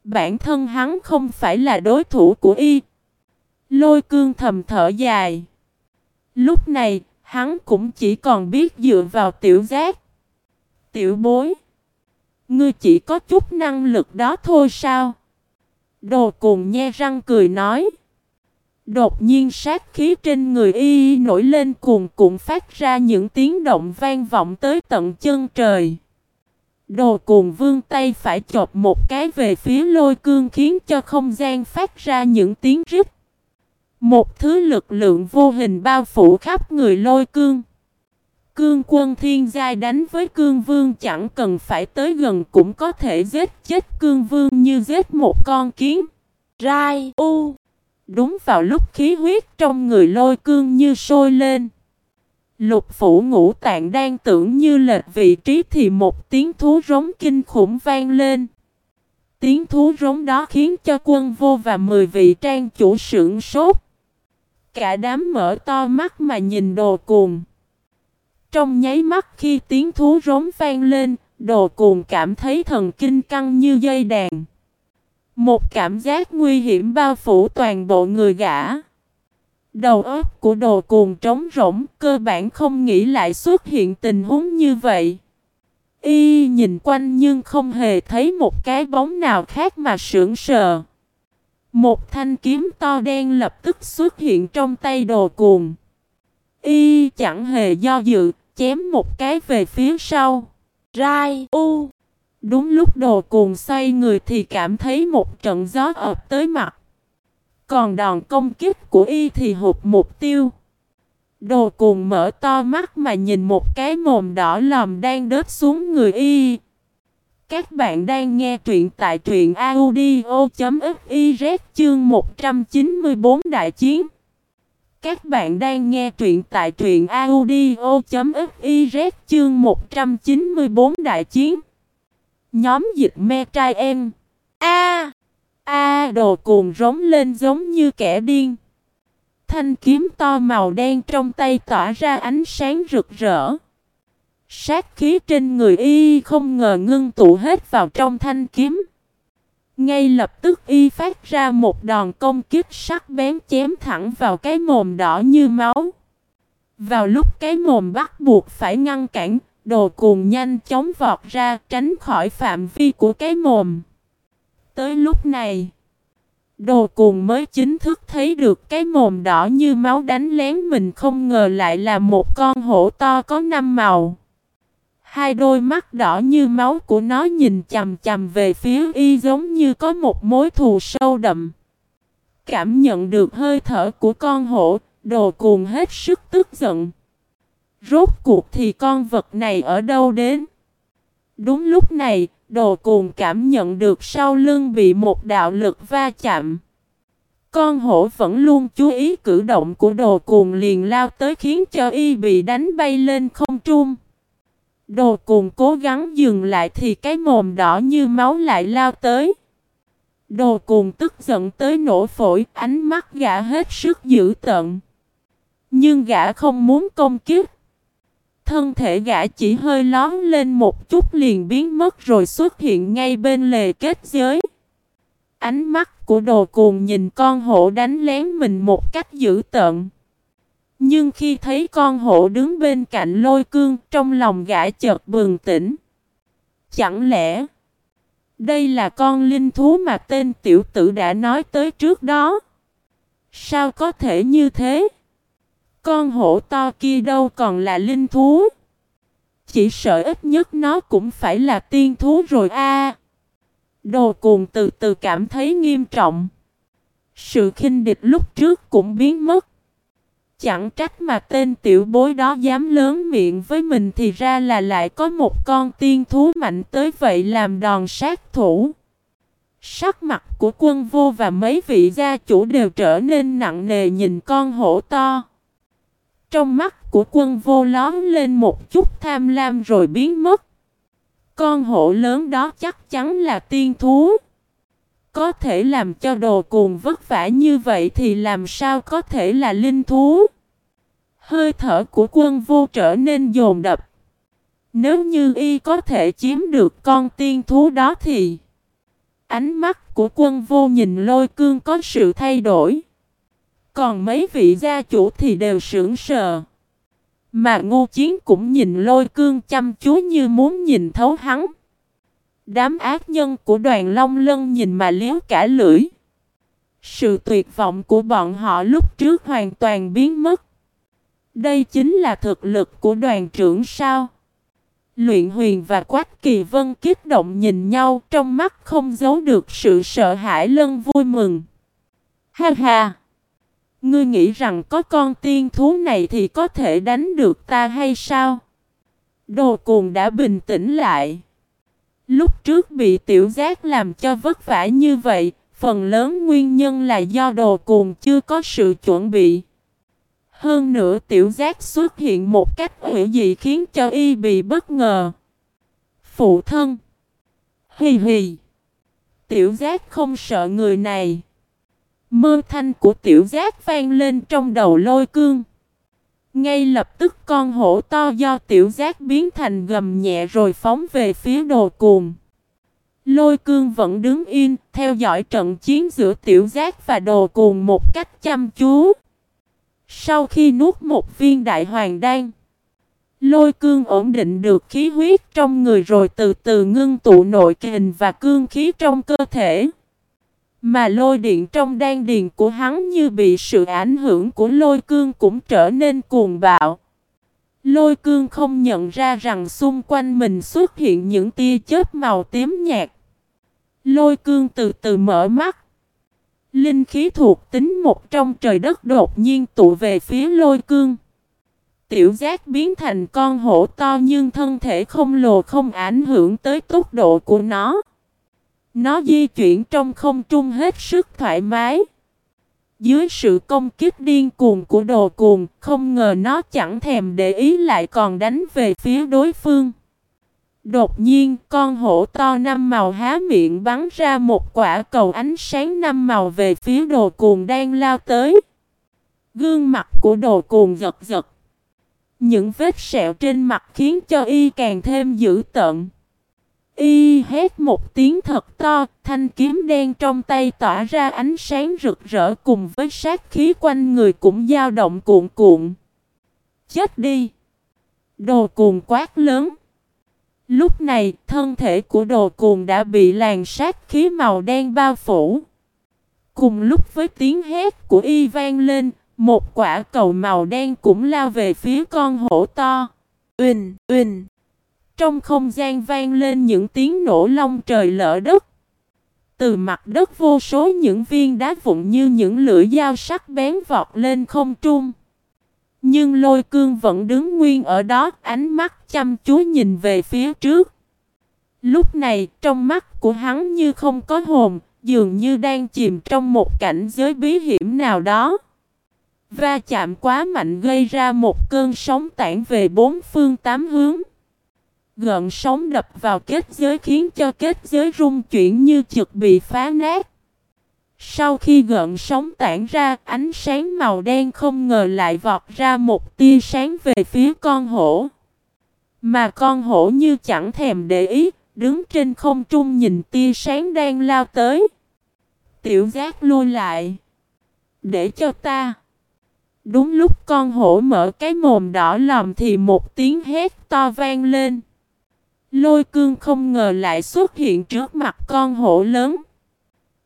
Bản thân hắn không phải là đối thủ của y. Lôi cương thầm thở dài. Lúc này, hắn cũng chỉ còn biết dựa vào tiểu giác. Tiểu bối. Ngươi chỉ có chút năng lực đó thôi sao? Đồ cùng nhe răng cười nói. Đột nhiên sát khí trên người y nổi lên cuồn cuộn phát ra những tiếng động vang vọng tới tận chân trời. Đồ cuồng vương tay phải chộp một cái về phía lôi cương khiến cho không gian phát ra những tiếng rít. Một thứ lực lượng vô hình bao phủ khắp người lôi cương. Cương quân thiên giai đánh với cương vương chẳng cần phải tới gần cũng có thể giết chết cương vương như giết một con kiến. Rai U Đúng vào lúc khí huyết trong người lôi cương như sôi lên. Lục phủ ngũ tạng đang tưởng như lệch vị trí thì một tiếng thú rống kinh khủng vang lên. Tiếng thú rống đó khiến cho quân vô và mười vị trang chủ sưởng sốt. Cả đám mở to mắt mà nhìn đồ cuồng. Trong nháy mắt khi tiếng thú rống vang lên, đồ cuồng cảm thấy thần kinh căng như dây đàn. Một cảm giác nguy hiểm bao phủ toàn bộ người gã. Đầu óc của đồ cuồng trống rỗng, cơ bản không nghĩ lại xuất hiện tình huống như vậy. Y nhìn quanh nhưng không hề thấy một cái bóng nào khác mà sững sờ. Một thanh kiếm to đen lập tức xuất hiện trong tay đồ cuồng. Y chẳng hề do dự, chém một cái về phía sau. Rai U Đúng lúc đồ cuồng xoay người thì cảm thấy một trận gió ập tới mặt. Còn đòn công kích của y thì hụt mục tiêu. Đồ cuồng mở to mắt mà nhìn một cái mồm đỏ lòm đang đớp xuống người y. Các bạn đang nghe truyện tại truyện audio.fiz chương 194 đại chiến. Các bạn đang nghe truyện tại truyện audio.fiz chương 194 đại chiến. Nhóm dịch me trai em. A. A đồ cuồng rống lên giống như kẻ điên. Thanh kiếm to màu đen trong tay tỏa ra ánh sáng rực rỡ. Sát khí trên người y không ngờ ngưng tụ hết vào trong thanh kiếm. Ngay lập tức y phát ra một đòn công kích sắc bén chém thẳng vào cái mồm đỏ như máu. Vào lúc cái mồm bắt buộc phải ngăn cản, đồ cuồng nhanh chóng vọt ra tránh khỏi phạm vi của cái mồm. Tới lúc này, đồ cùng mới chính thức thấy được cái mồm đỏ như máu đánh lén mình không ngờ lại là một con hổ to có năm màu. Hai đôi mắt đỏ như máu của nó nhìn chầm chầm về phía y giống như có một mối thù sâu đậm. Cảm nhận được hơi thở của con hổ, đồ cuồng hết sức tức giận. Rốt cuộc thì con vật này ở đâu đến? Đúng lúc này, đồ cuồng cảm nhận được sau lưng bị một đạo lực va chạm. Con hổ vẫn luôn chú ý cử động của đồ cuồng liền lao tới khiến cho y bị đánh bay lên không trung. Đồ cuồng cố gắng dừng lại thì cái mồm đỏ như máu lại lao tới. Đồ cuồng tức giận tới nổ phổi, ánh mắt gã hết sức dữ tận. Nhưng gã không muốn công kiếp. Thân thể gã chỉ hơi lón lên một chút liền biến mất rồi xuất hiện ngay bên lề kết giới. Ánh mắt của đồ cuồng nhìn con hổ đánh lén mình một cách dữ tợn. Nhưng khi thấy con hổ đứng bên cạnh lôi cương, trong lòng gã chợt bừng tỉnh. Chẳng lẽ đây là con linh thú mà tên tiểu tử đã nói tới trước đó? Sao có thể như thế? Con hổ to kia đâu còn là linh thú? Chỉ sợ ít nhất nó cũng phải là tiên thú rồi a. đồ cuồng từ từ cảm thấy nghiêm trọng. Sự khinh địch lúc trước cũng biến mất. Chẳng trách mà tên tiểu bối đó dám lớn miệng với mình thì ra là lại có một con tiên thú mạnh tới vậy làm đòn sát thủ. Sắc mặt của quân vô và mấy vị gia chủ đều trở nên nặng nề nhìn con hổ to. Trong mắt của quân vô lón lên một chút tham lam rồi biến mất. Con hổ lớn đó chắc chắn là tiên thú. Có thể làm cho đồ cuồng vất vả như vậy thì làm sao có thể là linh thú. Hơi thở của quân vô trở nên dồn đập. Nếu như y có thể chiếm được con tiên thú đó thì Ánh mắt của quân vô nhìn lôi cương có sự thay đổi còn mấy vị gia chủ thì đều sững sờ Mà ngô chiến cũng nhìn lôi cương chăm chú như muốn nhìn thấu hắn Đám ác nhân của đoàn Long Lân nhìn mà liếu cả lưỡi. Sự tuyệt vọng của bọn họ lúc trước hoàn toàn biến mất. Đây chính là thực lực của đoàn trưởng sao. Luyện huyền và Quách Kỳ Vân kích động nhìn nhau trong mắt không giấu được sự sợ hãi lân vui mừng. Ha ha! Ngươi nghĩ rằng có con tiên thú này thì có thể đánh được ta hay sao? Đồ cuồng đã bình tĩnh lại. Lúc trước bị tiểu giác làm cho vất vả như vậy, phần lớn nguyên nhân là do đồ cuồng chưa có sự chuẩn bị. Hơn nữa tiểu giác xuất hiện một cách hữu dị khiến cho y bị bất ngờ. Phụ thân. Hì hì. Tiểu giác không sợ người này. Mơ thanh của tiểu giác vang lên trong đầu lôi cương. Ngay lập tức con hổ to do tiểu giác biến thành gầm nhẹ rồi phóng về phía đồ cuồng. Lôi cương vẫn đứng yên, theo dõi trận chiến giữa tiểu giác và đồ cuồng một cách chăm chú. Sau khi nuốt một viên đại hoàng đan, lôi cương ổn định được khí huyết trong người rồi từ từ ngưng tụ nội kình và cương khí trong cơ thể. Mà lôi điện trong đan điền của hắn như bị sự ảnh hưởng của lôi cương cũng trở nên cuồng bạo. Lôi cương không nhận ra rằng xung quanh mình xuất hiện những tia chớp màu tím nhạt. Lôi cương từ từ mở mắt. Linh khí thuộc tính một trong trời đất đột nhiên tụ về phía lôi cương. Tiểu giác biến thành con hổ to nhưng thân thể không lồ không ảnh hưởng tới tốc độ của nó. Nó di chuyển trong không trung hết sức thoải mái. Dưới sự công kích điên cuồng của đồ cuồng, không ngờ nó chẳng thèm để ý lại còn đánh về phía đối phương. Đột nhiên, con hổ to năm màu há miệng bắn ra một quả cầu ánh sáng năm màu về phía đồ cuồng đang lao tới. Gương mặt của đồ cuồng giật giật. Những vết sẹo trên mặt khiến cho y càng thêm dữ tợn. Y hét một tiếng thật to, thanh kiếm đen trong tay tỏa ra ánh sáng rực rỡ cùng với sát khí quanh người cũng dao động cuộn cuộn. Chết đi! Đồ cuồng quát lớn. Lúc này, thân thể của đồ cuồng đã bị làn sát khí màu đen bao phủ. Cùng lúc với tiếng hét của y vang lên, một quả cầu màu đen cũng lao về phía con hổ to. Uỳnh, uỳnh. Trong không gian vang lên những tiếng nổ long trời lỡ đất. Từ mặt đất vô số những viên đá vụn như những lưỡi dao sắc bén vọt lên không trung. Nhưng lôi cương vẫn đứng nguyên ở đó, ánh mắt chăm chú nhìn về phía trước. Lúc này, trong mắt của hắn như không có hồn, dường như đang chìm trong một cảnh giới bí hiểm nào đó. Va chạm quá mạnh gây ra một cơn sóng tản về bốn phương tám hướng. Gợn sóng đập vào kết giới khiến cho kết giới rung chuyển như trực bị phá nát. Sau khi gợn sóng tản ra, ánh sáng màu đen không ngờ lại vọt ra một tia sáng về phía con hổ. Mà con hổ như chẳng thèm để ý, đứng trên không trung nhìn tia sáng đang lao tới. Tiểu giác lui lại. Để cho ta. Đúng lúc con hổ mở cái mồm đỏ lòm thì một tiếng hét to vang lên. Lôi cương không ngờ lại xuất hiện trước mặt con hổ lớn.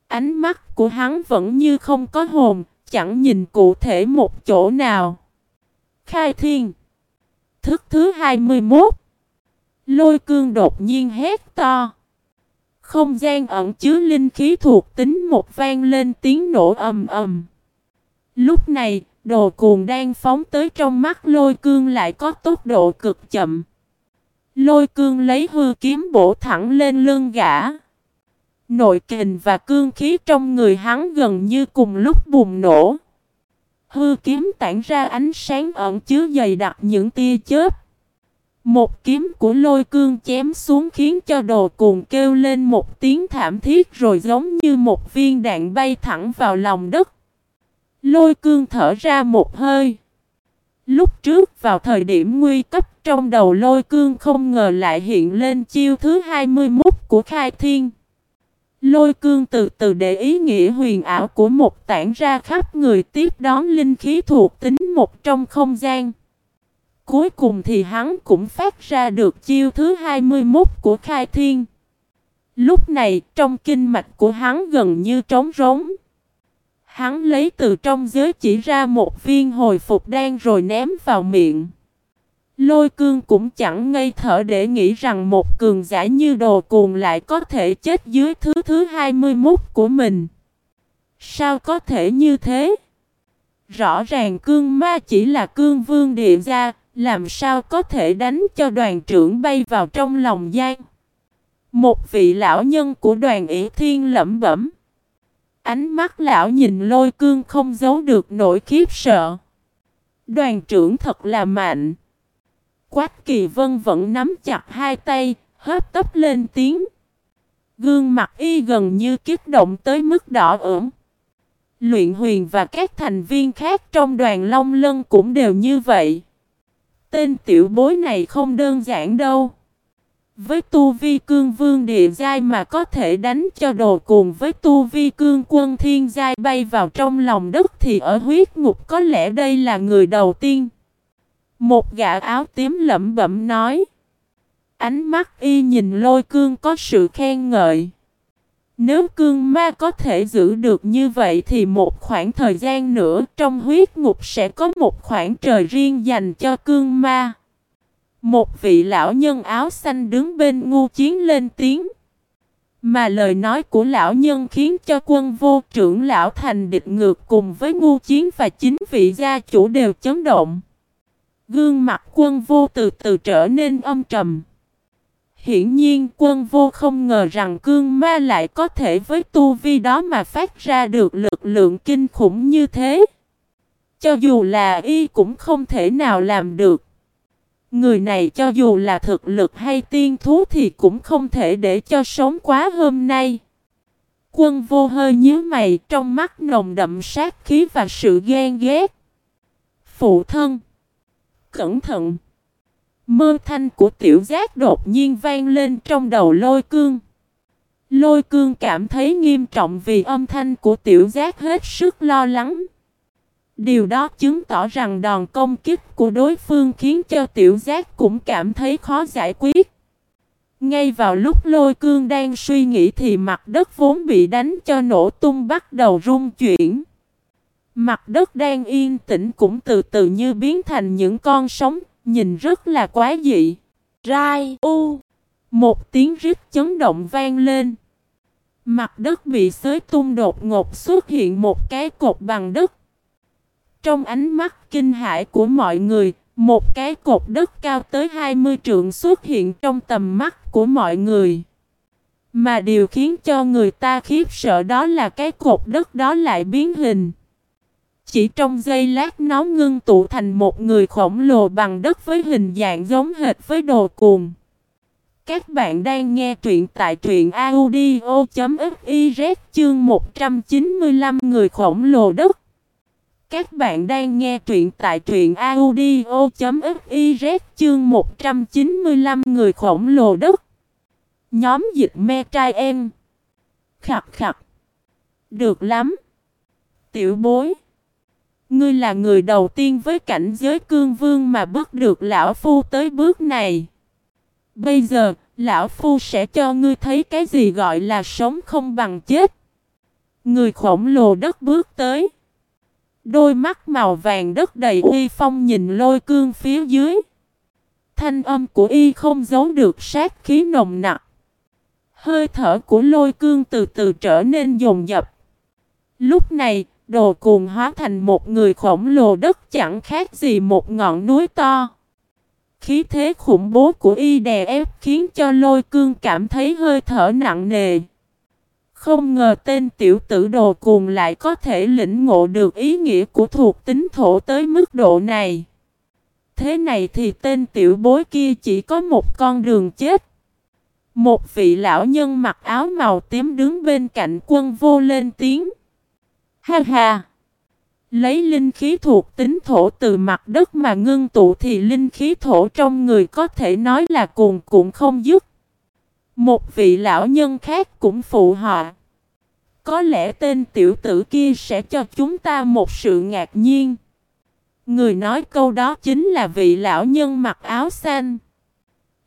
Ánh mắt của hắn vẫn như không có hồn, chẳng nhìn cụ thể một chỗ nào. Khai thiên Thức thứ 21 Lôi cương đột nhiên hét to. Không gian ẩn chứa linh khí thuộc tính một vang lên tiếng nổ ầm ầm. Lúc này, đồ cuồng đang phóng tới trong mắt lôi cương lại có tốc độ cực chậm. Lôi cương lấy hư kiếm bổ thẳng lên lưng gã. Nội kình và cương khí trong người hắn gần như cùng lúc bùng nổ. Hư kiếm tản ra ánh sáng ẩn chứa dày đặc những tia chớp. Một kiếm của lôi cương chém xuống khiến cho đồ cuồng kêu lên một tiếng thảm thiết rồi giống như một viên đạn bay thẳng vào lòng đất. Lôi cương thở ra một hơi. Lúc trước, vào thời điểm nguy cấp, trong đầu lôi cương không ngờ lại hiện lên chiêu thứ 21 của khai thiên. Lôi cương từ từ để ý nghĩa huyền ảo của một tảng ra khắp người tiếp đón linh khí thuộc tính một trong không gian. Cuối cùng thì hắn cũng phát ra được chiêu thứ 21 của khai thiên. Lúc này, trong kinh mạch của hắn gần như trống rỗng. Hắn lấy từ trong giới chỉ ra một viên hồi phục đan rồi ném vào miệng. Lôi cương cũng chẳng ngây thở để nghĩ rằng một cường giả như đồ cuồng lại có thể chết dưới thứ thứ 21 của mình. Sao có thể như thế? Rõ ràng cương ma chỉ là cương vương địa gia, làm sao có thể đánh cho đoàn trưởng bay vào trong lòng gian. Một vị lão nhân của đoàn ỷ thiên lẩm bẩm. Ánh mắt lão nhìn lôi cương không giấu được nỗi khiếp sợ. Đoàn trưởng thật là mạnh. Quách kỳ vân vẫn nắm chặt hai tay, hớp tấp lên tiếng. Gương mặt y gần như kích động tới mức đỏ ửng. Luyện huyền và các thành viên khác trong đoàn Long Lân cũng đều như vậy. Tên tiểu bối này không đơn giản đâu. Với tu vi cương vương địa giai mà có thể đánh cho đồ cùng với tu vi cương quân thiên giai bay vào trong lòng đất thì ở huyết ngục có lẽ đây là người đầu tiên. Một gã áo tím lẩm bẩm nói. Ánh mắt y nhìn lôi cương có sự khen ngợi. Nếu cương ma có thể giữ được như vậy thì một khoảng thời gian nữa trong huyết ngục sẽ có một khoảng trời riêng dành cho cương ma. Một vị lão nhân áo xanh đứng bên ngu chiến lên tiếng. Mà lời nói của lão nhân khiến cho quân vô trưởng lão thành địch ngược cùng với ngu chiến và chính vị gia chủ đều chấn động. Gương mặt quân vô từ từ trở nên âm trầm. Hiển nhiên quân vô không ngờ rằng cương ma lại có thể với tu vi đó mà phát ra được lực lượng kinh khủng như thế. Cho dù là y cũng không thể nào làm được. Người này cho dù là thực lực hay tiên thú thì cũng không thể để cho sống quá hôm nay. Quân vô hơi nhíu mày, trong mắt nồng đậm sát khí và sự ghen ghét. Phụ thân. Cẩn thận. Mơ thanh của tiểu giác đột nhiên vang lên trong đầu lôi cương. Lôi cương cảm thấy nghiêm trọng vì âm thanh của tiểu giác hết sức lo lắng. Điều đó chứng tỏ rằng đòn công kích của đối phương khiến cho tiểu giác cũng cảm thấy khó giải quyết. Ngay vào lúc lôi cương đang suy nghĩ thì mặt đất vốn bị đánh cho nổ tung bắt đầu rung chuyển. Mặt đất đang yên tĩnh cũng từ từ như biến thành những con sóng, nhìn rất là quá dị. Rai u Một tiếng rít chấn động vang lên. Mặt đất bị xới tung đột ngột xuất hiện một cái cột bằng đất. Trong ánh mắt kinh hãi của mọi người, một cái cột đất cao tới 20 trượng xuất hiện trong tầm mắt của mọi người. Mà điều khiến cho người ta khiếp sợ đó là cái cột đất đó lại biến hình. Chỉ trong giây lát nó ngưng tụ thành một người khổng lồ bằng đất với hình dạng giống hệt với đồ cuồng. Các bạn đang nghe truyện tại truyện audio.fiz chương 195 người khổng lồ đất. Các bạn đang nghe truyện tại truyện audio.fiz chương 195 người khổng lồ đất. Nhóm dịch me trai em. Khặt khặt. Được lắm. Tiểu bối. Ngươi là người đầu tiên với cảnh giới cương vương mà bước được lão phu tới bước này. Bây giờ, lão phu sẽ cho ngươi thấy cái gì gọi là sống không bằng chết. Người khổng lồ đất bước tới. Đôi mắt màu vàng đất đầy uy phong nhìn lôi cương phía dưới. Thanh âm của y không giấu được sát khí nồng nặc. Hơi thở của lôi cương từ từ trở nên dồn dập. Lúc này, đồ cuồng hóa thành một người khổng lồ đất chẳng khác gì một ngọn núi to. Khí thế khủng bố của y đè ép khiến cho lôi cương cảm thấy hơi thở nặng nề. Không ngờ tên tiểu tử đồ cuồng lại có thể lĩnh ngộ được ý nghĩa của thuộc tính thổ tới mức độ này. Thế này thì tên tiểu bối kia chỉ có một con đường chết. Một vị lão nhân mặc áo màu tím đứng bên cạnh quân vô lên tiếng. Ha ha! Lấy linh khí thuộc tính thổ từ mặt đất mà ngưng tụ thì linh khí thổ trong người có thể nói là cuồn cuộn không dứt. Một vị lão nhân khác cũng phụ họ. Có lẽ tên tiểu tử kia sẽ cho chúng ta một sự ngạc nhiên. Người nói câu đó chính là vị lão nhân mặc áo xanh.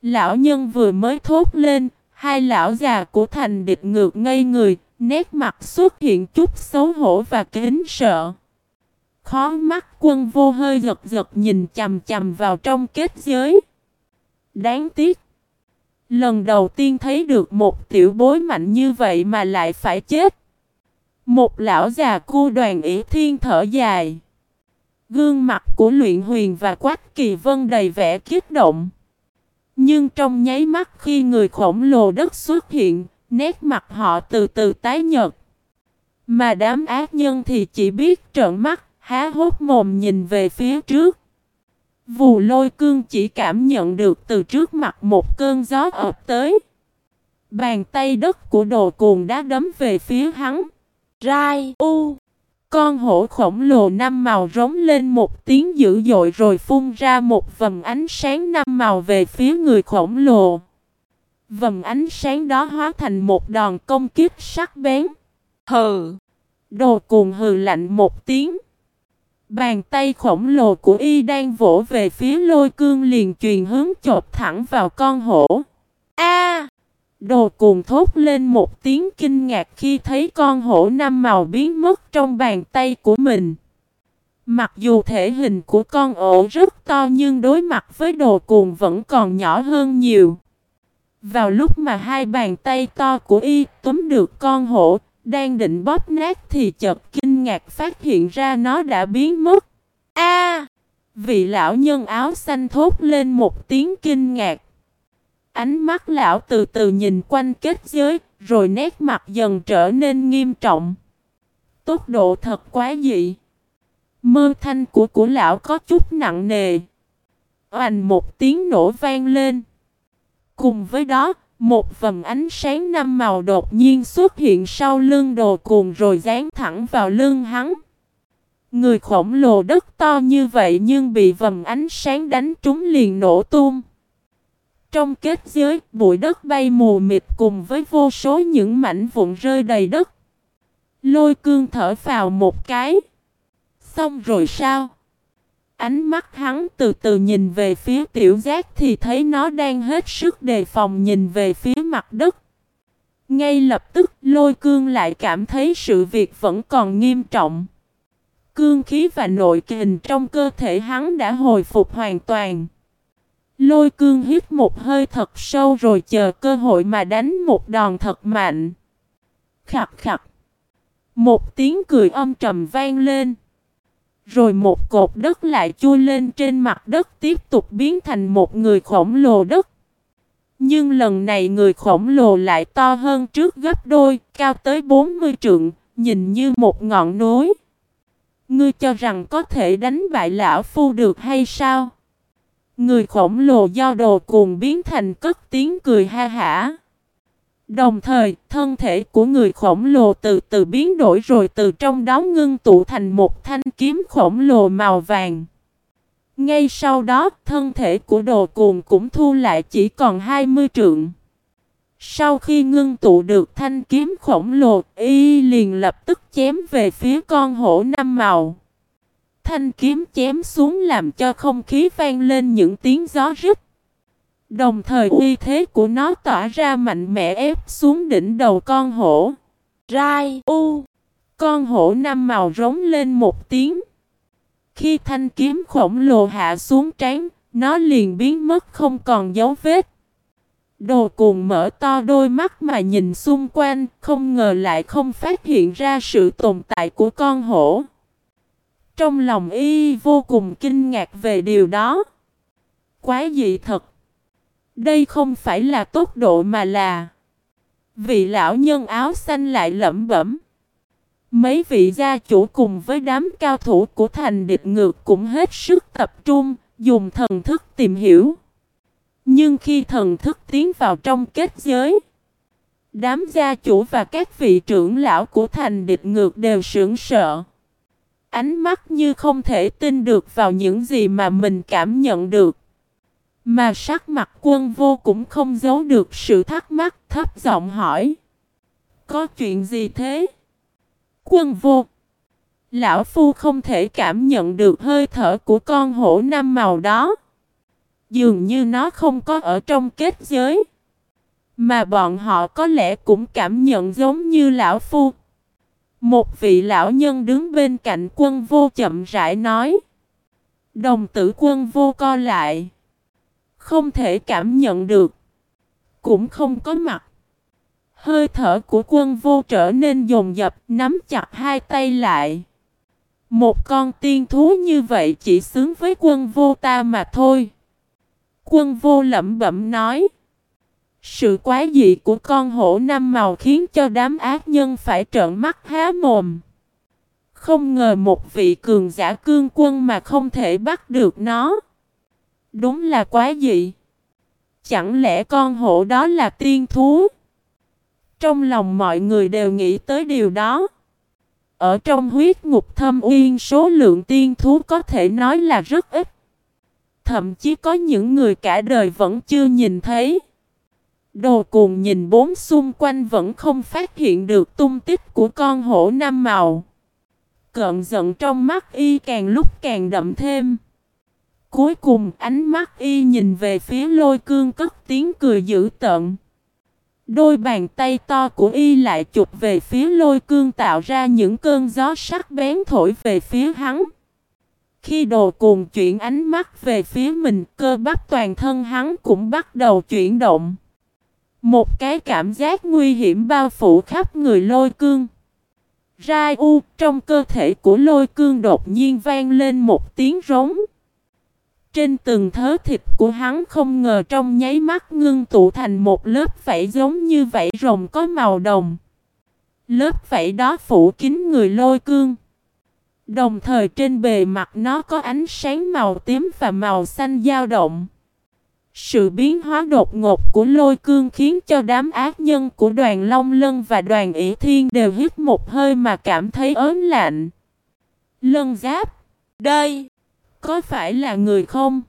Lão nhân vừa mới thốt lên, hai lão già của thành địch ngược ngây người, nét mặt xuất hiện chút xấu hổ và kính sợ. Khó mắt quân vô hơi giật giật nhìn chầm chầm vào trong kết giới. Đáng tiếc. Lần đầu tiên thấy được một tiểu bối mạnh như vậy mà lại phải chết. Một lão già cu đoàn ỷ thiên thở dài. Gương mặt của luyện huyền và quách kỳ vân đầy vẻ kích động. Nhưng trong nháy mắt khi người khổng lồ đất xuất hiện, nét mặt họ từ từ tái nhợt. Mà đám ác nhân thì chỉ biết trợn mắt, há hốt mồm nhìn về phía trước. Vù lôi cương chỉ cảm nhận được từ trước mặt một cơn gió ập tới. Bàn tay đất của đồ cuồng đá đấm về phía hắn. Rai u. Con hổ khổng lồ năm màu rống lên một tiếng dữ dội rồi phun ra một vầng ánh sáng năm màu về phía người khổng lồ. Vầng ánh sáng đó hóa thành một đòn công kích sắc bén. Hừ! Đồ cuồng hừ lạnh một tiếng. Bàn tay khổng lồ của y đang vỗ về phía lôi cương liền truyền hướng chộp thẳng vào con hổ. A! Đồ cuồng thốt lên một tiếng kinh ngạc khi thấy con hổ năm màu biến mất trong bàn tay của mình. Mặc dù thể hình của con ổ rất to nhưng đối mặt với đồ cuồng vẫn còn nhỏ hơn nhiều. Vào lúc mà hai bàn tay to của y túm được con hổ, đang định bóp nát thì chợt kinh ngạc phát hiện ra nó đã biến mất. A! vị lão nhân áo xanh thốt lên một tiếng kinh ngạc. Ánh mắt lão từ từ nhìn quanh kết giới, rồi nét mặt dần trở nên nghiêm trọng. Tốc độ thật quá dị. Mơ thanh của của lão có chút nặng nề. Oành một tiếng nổ vang lên. Cùng với đó, một vầng ánh sáng năm màu đột nhiên xuất hiện sau lưng đồ cuồng rồi dán thẳng vào lưng hắn. Người khổng lồ đất to như vậy nhưng bị vầng ánh sáng đánh trúng liền nổ tung. Trong kết giới, bụi đất bay mù mịt cùng với vô số những mảnh vụn rơi đầy đất. Lôi cương thở vào một cái. Xong rồi sao? Ánh mắt hắn từ từ nhìn về phía tiểu giác thì thấy nó đang hết sức đề phòng nhìn về phía mặt đất. Ngay lập tức lôi cương lại cảm thấy sự việc vẫn còn nghiêm trọng. Cương khí và nội kình trong cơ thể hắn đã hồi phục hoàn toàn. Lôi cương hít một hơi thật sâu rồi chờ cơ hội mà đánh một đòn thật mạnh. khập khập Một tiếng cười âm trầm vang lên. Rồi một cột đất lại chui lên trên mặt đất tiếp tục biến thành một người khổng lồ đất. Nhưng lần này người khổng lồ lại to hơn trước gấp đôi, cao tới 40 trượng, nhìn như một ngọn núi. Ngươi cho rằng có thể đánh bại lão phu được hay sao? Người khổng lồ do đồ cuồng biến thành cất tiếng cười ha hả. Đồng thời, thân thể của người khổng lồ từ từ biến đổi rồi từ trong đó ngưng tụ thành một thanh kiếm khổng lồ màu vàng. Ngay sau đó, thân thể của đồ cuồng cũng thu lại chỉ còn 20 trượng. Sau khi ngưng tụ được thanh kiếm khổng lồ, y liền lập tức chém về phía con hổ năm màu. Thanh kiếm chém xuống làm cho không khí vang lên những tiếng gió rít. Đồng thời uy thế của nó tỏa ra mạnh mẽ ép xuống đỉnh đầu con hổ. Rai u. Con hổ năm màu rống lên một tiếng. Khi thanh kiếm khổng lồ hạ xuống trán, nó liền biến mất không còn dấu vết. Đồ cuồng mở to đôi mắt mà nhìn xung quanh, không ngờ lại không phát hiện ra sự tồn tại của con hổ. Trong lòng y vô cùng kinh ngạc về điều đó. Quá dị thật. Đây không phải là tốc độ mà là Vị lão nhân áo xanh lại lẩm bẩm Mấy vị gia chủ cùng với đám cao thủ của thành địch ngược cũng hết sức tập trung, Dùng thần thức tìm hiểu Nhưng khi thần thức tiến vào trong kết giới, Đám gia chủ và các vị trưởng lão của thành địch ngược đều sững sợ Ánh mắt như không thể tin được vào những gì mà mình cảm nhận được mà sắc mặt quân vô cũng không giấu được sự thắc mắc, thấp giọng hỏi. Có chuyện gì thế? Quân vô. Lão Phu không thể cảm nhận được hơi thở của con hổ năm màu đó. Dường như nó không có ở trong kết giới. Mà bọn họ có lẽ cũng cảm nhận giống như lão Phu. Một vị lão nhân đứng bên cạnh quân vô chậm rãi nói. Đồng tử quân vô co lại. Không thể cảm nhận được. Cũng không có mặt. Hơi thở của quân vô trở nên dồn dập, nắm chặt hai tay lại. Một con tiên thú như vậy chỉ xứng với quân vô ta mà thôi. Quân vô lẩm bẩm nói. Sự quái dị của con hổ năm màu khiến cho đám ác nhân phải trợn mắt há mồm. Không ngờ một vị cường giả cương quân mà không thể bắt được nó. Đúng là quá dị. Chẳng lẽ con hổ đó là tiên thú? Trong lòng mọi người đều nghĩ tới điều đó. Ở trong huyết ngục thâm uyên, số lượng tiên thú có thể nói là rất ít. Thậm chí có những người cả đời vẫn chưa nhìn thấy. Đồ cuồng nhìn bốn xung quanh vẫn không phát hiện được tung tích của con hổ năm màu. Cận giận trong mắt y càng lúc càng đậm thêm. Cuối cùng ánh mắt y nhìn về phía lôi cương cất tiếng cười dữ tợn. Đôi bàn tay to của y lại chụp về phía lôi cương tạo ra những cơn gió sắc bén thổi về phía hắn. Khi đồ cuồng chuyển ánh mắt về phía mình, cơ bắp toàn thân hắn cũng bắt đầu chuyển động. Một cái cảm giác nguy hiểm bao phủ khắp người lôi cương. Rai u, trong cơ thể của lôi cương đột nhiên vang lên một tiếng rống. Trên từng thớ thịt của hắn không ngờ trong nháy mắt ngưng tụ thành một lớp vảy giống như vảy rồng có màu đồng. Lớp vảy đó phủ kín người lôi cương. Đồng thời trên bề mặt nó có ánh sáng màu tím và màu xanh dao động. Sự biến hóa đột ngột của lôi cương khiến cho đám ác nhân của đoàn Long Lân và đoàn ỷ Thiên đều hít một hơi mà cảm thấy ớn lạnh. Lân giáp. Đây. Có phải là người không?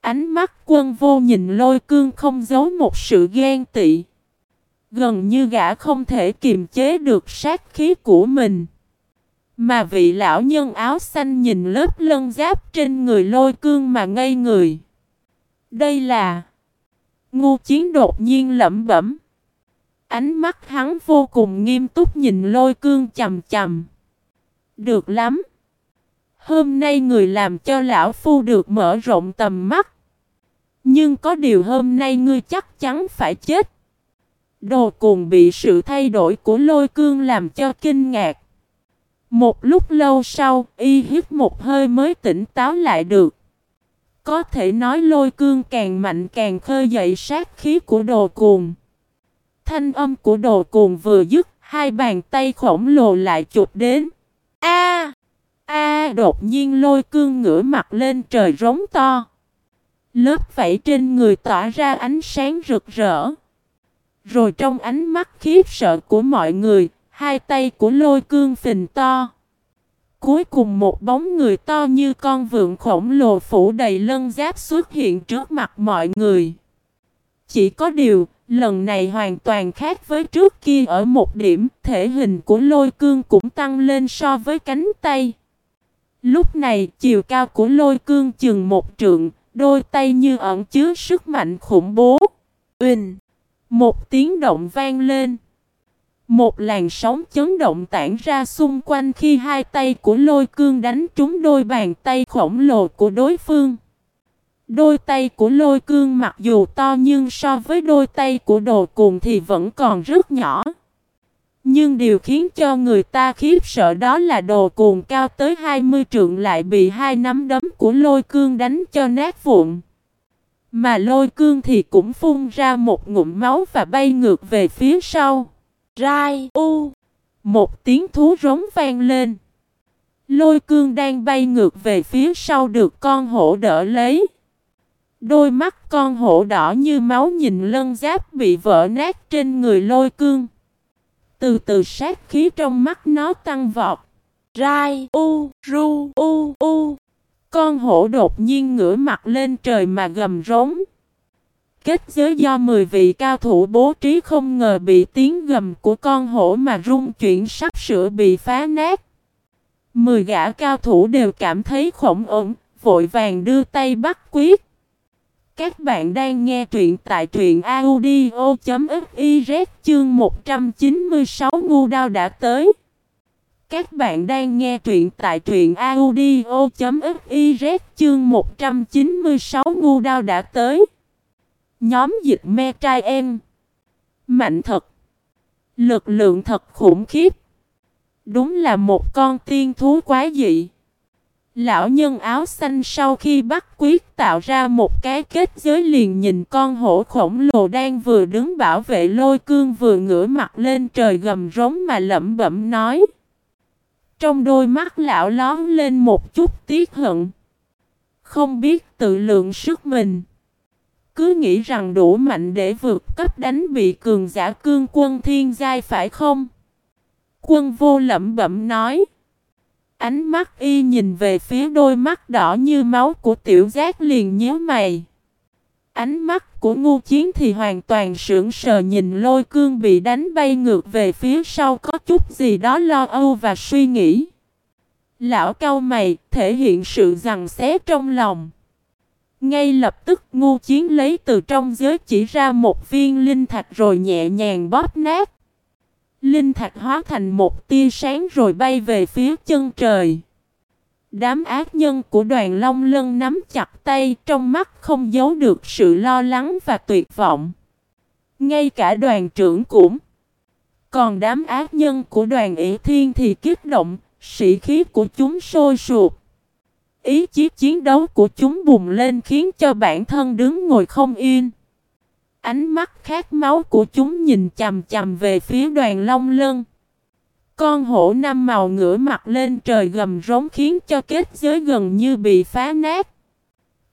Ánh mắt quân vô nhìn lôi cương không giấu một sự ghen tị. Gần như gã không thể kiềm chế được sát khí của mình. Mà vị lão nhân áo xanh nhìn lớp lân giáp trên người lôi cương mà ngây người. Đây là... Ngô chiến đột nhiên lẩm bẩm. Ánh mắt hắn vô cùng nghiêm túc nhìn lôi cương chầm chầm. Được lắm. Hôm nay người làm cho lão phu được mở rộng tầm mắt. Nhưng có điều hôm nay ngươi chắc chắn phải chết. Đồ cùng bị sự thay đổi của lôi cương làm cho kinh ngạc. Một lúc lâu sau, y hít một hơi mới tỉnh táo lại được. Có thể nói lôi cương càng mạnh càng khơi dậy sát khí của đồ cuồng. Thanh âm của đồ cuồng vừa dứt, hai bàn tay khổng lồ lại chụp đến. A! A! đột nhiên lôi cương ngửa mặt lên trời rống to. Lớp vảy trên người tỏa ra ánh sáng rực rỡ. Rồi trong ánh mắt khiếp sợ của mọi người, hai tay của lôi cương phình to. Cuối cùng một bóng người to như con vượn khổng lồ phủ đầy lân giáp xuất hiện trước mặt mọi người. Chỉ có điều, lần này hoàn toàn khác với trước kia ở một điểm, thể hình của lôi cương cũng tăng lên so với cánh tay. Lúc này, chiều cao của lôi cương chừng một trượng, đôi tay như ẩn chứa sức mạnh khủng bố. Uỳnh! Một tiếng động vang lên. Một làn sóng chấn động tản ra xung quanh khi hai tay của lôi cương đánh trúng đôi bàn tay khổng lồ của đối phương. Đôi tay của lôi cương mặc dù to nhưng so với đôi tay của đồ cùng thì vẫn còn rất nhỏ. Nhưng điều khiến cho người ta khiếp sợ đó là đồ cuồng cao tới 20 trượng lại bị hai nắm đấm của lôi cương đánh cho nát vụn. Mà lôi cương thì cũng phun ra một ngụm máu và bay ngược về phía sau. Rai u. Một tiếng thú rống vang lên. Lôi cương đang bay ngược về phía sau được con hổ đỡ lấy. Đôi mắt con hổ đỏ như máu nhìn lân giáp bị vỡ nát trên người lôi cương. Từ từ sát khí trong mắt nó tăng vọt. Rai u, ru u u. Con hổ đột nhiên ngửa mặt lên trời mà gầm rống kết giới do 10 vị cao thủ bố trí không ngờ bị tiếng gầm của con hổ mà rung chuyển sắp sửa bị phá nát. Mười gã cao thủ đều cảm thấy khổng ổn, vội vàng đưa tay bắt quyết. Các bạn đang nghe truyện tại truyện audio.fiz chương 196 ngu đao đã tới. Các bạn đang nghe truyện tại truyện audio.fiz chương 196 ngu đao đã tới. Nhóm dịch me trai em. Mạnh thật. Lực lượng thật khủng khiếp. Đúng là một con tiên thú quá dị. Lão nhân áo xanh sau khi bắt quyết tạo ra một cái kết giới liền nhìn con hổ khổng lồ đang vừa đứng bảo vệ lôi cương vừa ngửa mặt lên trời gầm rống mà lẩm bẩm nói. Trong đôi mắt lão lón lên một chút tiếc hận. Không biết tự lượng sức mình. Cứ nghĩ rằng đủ mạnh để vượt cấp đánh bị cường giả cương quân thiên giai phải không? Quân vô lẩm bẩm nói. Ánh mắt y nhìn về phía đôi mắt đỏ như máu của tiểu giác liền nhớ mày. Ánh mắt của ngu chiến thì hoàn toàn sững sờ nhìn lôi cương bị đánh bay ngược về phía sau có chút gì đó lo âu và suy nghĩ. Lão cau mày, thể hiện sự rằng xé trong lòng. Ngay lập tức ngu chiến lấy từ trong giới chỉ ra một viên linh thạch rồi nhẹ nhàng bóp nát. Linh thạch hóa thành một tia sáng rồi bay về phía chân trời. Đám ác nhân của đoàn Long Lân nắm chặt tay trong mắt không giấu được sự lo lắng và tuyệt vọng. Ngay cả đoàn trưởng cũng. Còn đám ác nhân của đoàn ỷ thiên thì kích động, sĩ khí của chúng sôi sụp. Ý chí chiến đấu của chúng bùng lên khiến cho bản thân đứng ngồi không yên. Ánh mắt khát máu của chúng nhìn chằm chằm về phía đoàn long lân. Con hổ năm màu ngửa mặt lên trời gầm rống khiến cho kết giới gần như bị phá nát.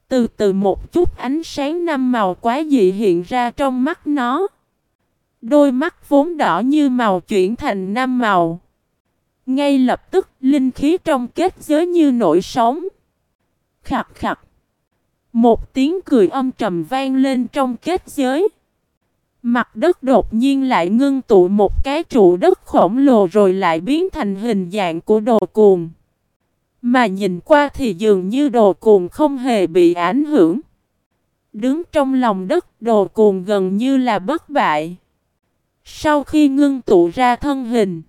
Từ từ một chút ánh sáng năm màu quá dị hiện ra trong mắt nó. Đôi mắt vốn đỏ như màu chuyển thành năm màu. Ngay lập tức, linh khí trong kết giới như nổi sóng. Khặt khặt. Một tiếng cười âm trầm vang lên trong kết giới. Mặt đất đột nhiên lại ngưng tụ một cái trụ đất khổng lồ rồi lại biến thành hình dạng của đồ cuồng. Mà nhìn qua thì dường như đồ cuồng không hề bị ảnh hưởng. Đứng trong lòng đất, đồ cuồng gần như là bất bại. Sau khi ngưng tụ ra thân hình.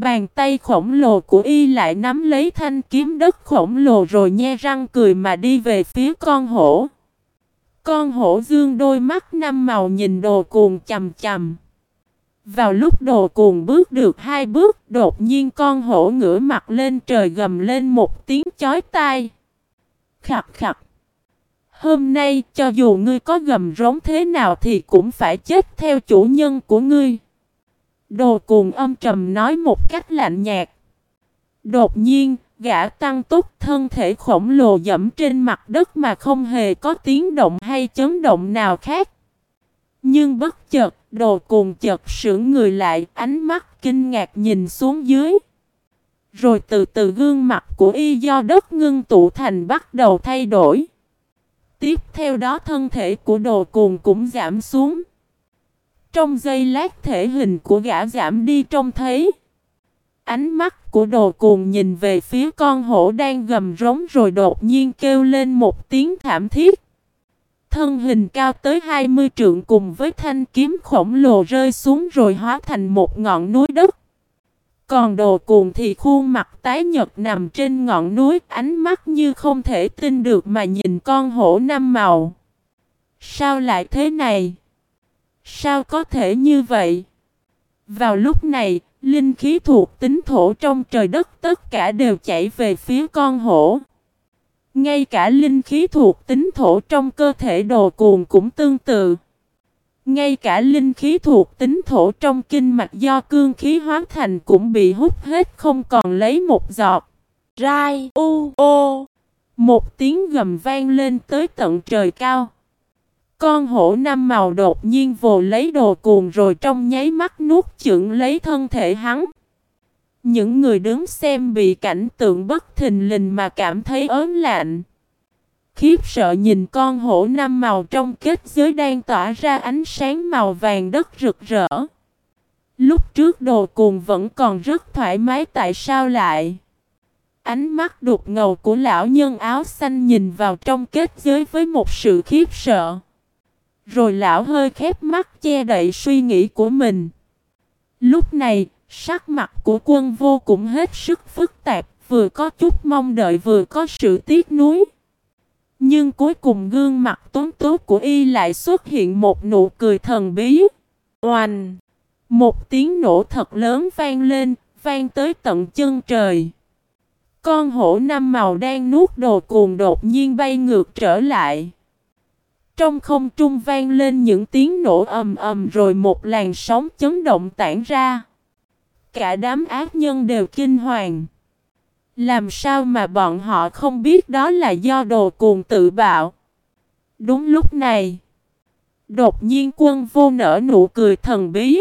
Bàn tay khổng lồ của y lại nắm lấy thanh kiếm đất khổng lồ rồi nhe răng cười mà đi về phía con hổ. Con hổ dương đôi mắt năm màu nhìn đồ cuồng chầm chầm. Vào lúc đồ cuồng bước được hai bước, đột nhiên con hổ ngửa mặt lên trời gầm lên một tiếng chói tai. Khặt khặt. Hôm nay, cho dù ngươi có gầm rống thế nào thì cũng phải chết theo chủ nhân của ngươi. Đồ cuồng âm trầm nói một cách lạnh nhạt. Đột nhiên, gã tăng túc thân thể khổng lồ dẫm trên mặt đất mà không hề có tiếng động hay chấn động nào khác. Nhưng bất chợt, đồ cuồng chợt sững người lại, ánh mắt kinh ngạc nhìn xuống dưới. Rồi từ từ gương mặt của y do đất ngưng tụ thành bắt đầu thay đổi. Tiếp theo đó thân thể của đồ cuồng cũng giảm xuống. Trong giây lát thể hình của gã giảm đi trông thấy. Ánh mắt của đồ cuồng nhìn về phía con hổ đang gầm rống rồi đột nhiên kêu lên một tiếng thảm thiết. Thân hình cao tới 20 trượng cùng với thanh kiếm khổng lồ rơi xuống rồi hóa thành một ngọn núi đất. Còn đồ cuồng thì khuôn mặt tái nhật nằm trên ngọn núi, ánh mắt như không thể tin được mà nhìn con hổ năm màu. Sao lại thế này? Sao có thể như vậy? Vào lúc này, linh khí thuộc tính thổ trong trời đất tất cả đều chảy về phía con hổ. Ngay cả linh khí thuộc tính thổ trong cơ thể đồ cuồng cũng tương tự. Ngay cả linh khí thuộc tính thổ trong kinh mạch do cương khí hóa thành cũng bị hút hết không còn lấy một giọt. Rai u ô. Một tiếng gầm vang lên tới tận trời cao. Con hổ năm màu đột nhiên vồ lấy đồ cuồng rồi trong nháy mắt nuốt chửng lấy thân thể hắn. Những người đứng xem bị cảnh tượng bất thình lình mà cảm thấy ớn lạnh. Khiếp sợ nhìn con hổ năm màu trong kết giới đang tỏa ra ánh sáng màu vàng đất rực rỡ. Lúc trước đồ cuồng vẫn còn rất thoải mái, tại sao lại? Ánh mắt đục ngầu của lão nhân áo xanh nhìn vào trong kết giới với một sự khiếp sợ. Rồi lão hơi khép mắt che đậy suy nghĩ của mình. Lúc này, sắc mặt của quân vô cũng hết sức phức tạp, vừa có chút mong đợi vừa có sự tiếc nuối. Nhưng cuối cùng gương mặt tuấn tú của y lại xuất hiện một nụ cười thần bí. Oanh! Một tiếng nổ thật lớn vang lên, vang tới tận chân trời. Con hổ năm màu đang nuốt đồ cuồng đột nhiên bay ngược trở lại. Trong không trung vang lên những tiếng nổ ầm ầm rồi một làn sóng chấn động tản ra. Cả đám ác nhân đều kinh hoàng. Làm sao mà bọn họ không biết đó là do đồ cuồng tự bạo. Đúng lúc này. Đột nhiên quân vô nở nụ cười thần bí.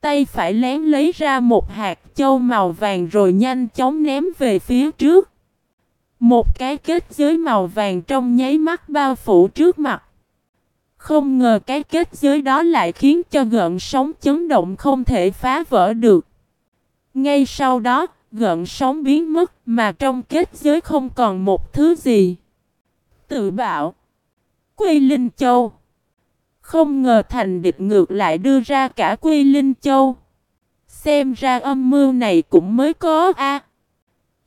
Tay phải lén lấy ra một hạt châu màu vàng rồi nhanh chóng ném về phía trước. Một cái kết giới màu vàng trong nháy mắt bao phủ trước mặt. Không ngờ cái kết giới đó lại khiến cho gợn sóng chấn động không thể phá vỡ được. Ngay sau đó, gợn sóng biến mất mà trong kết giới không còn một thứ gì. Tự bảo. Quy Linh Châu. Không ngờ thành địch ngược lại đưa ra cả Quy Linh Châu. Xem ra âm mưu này cũng mới có a.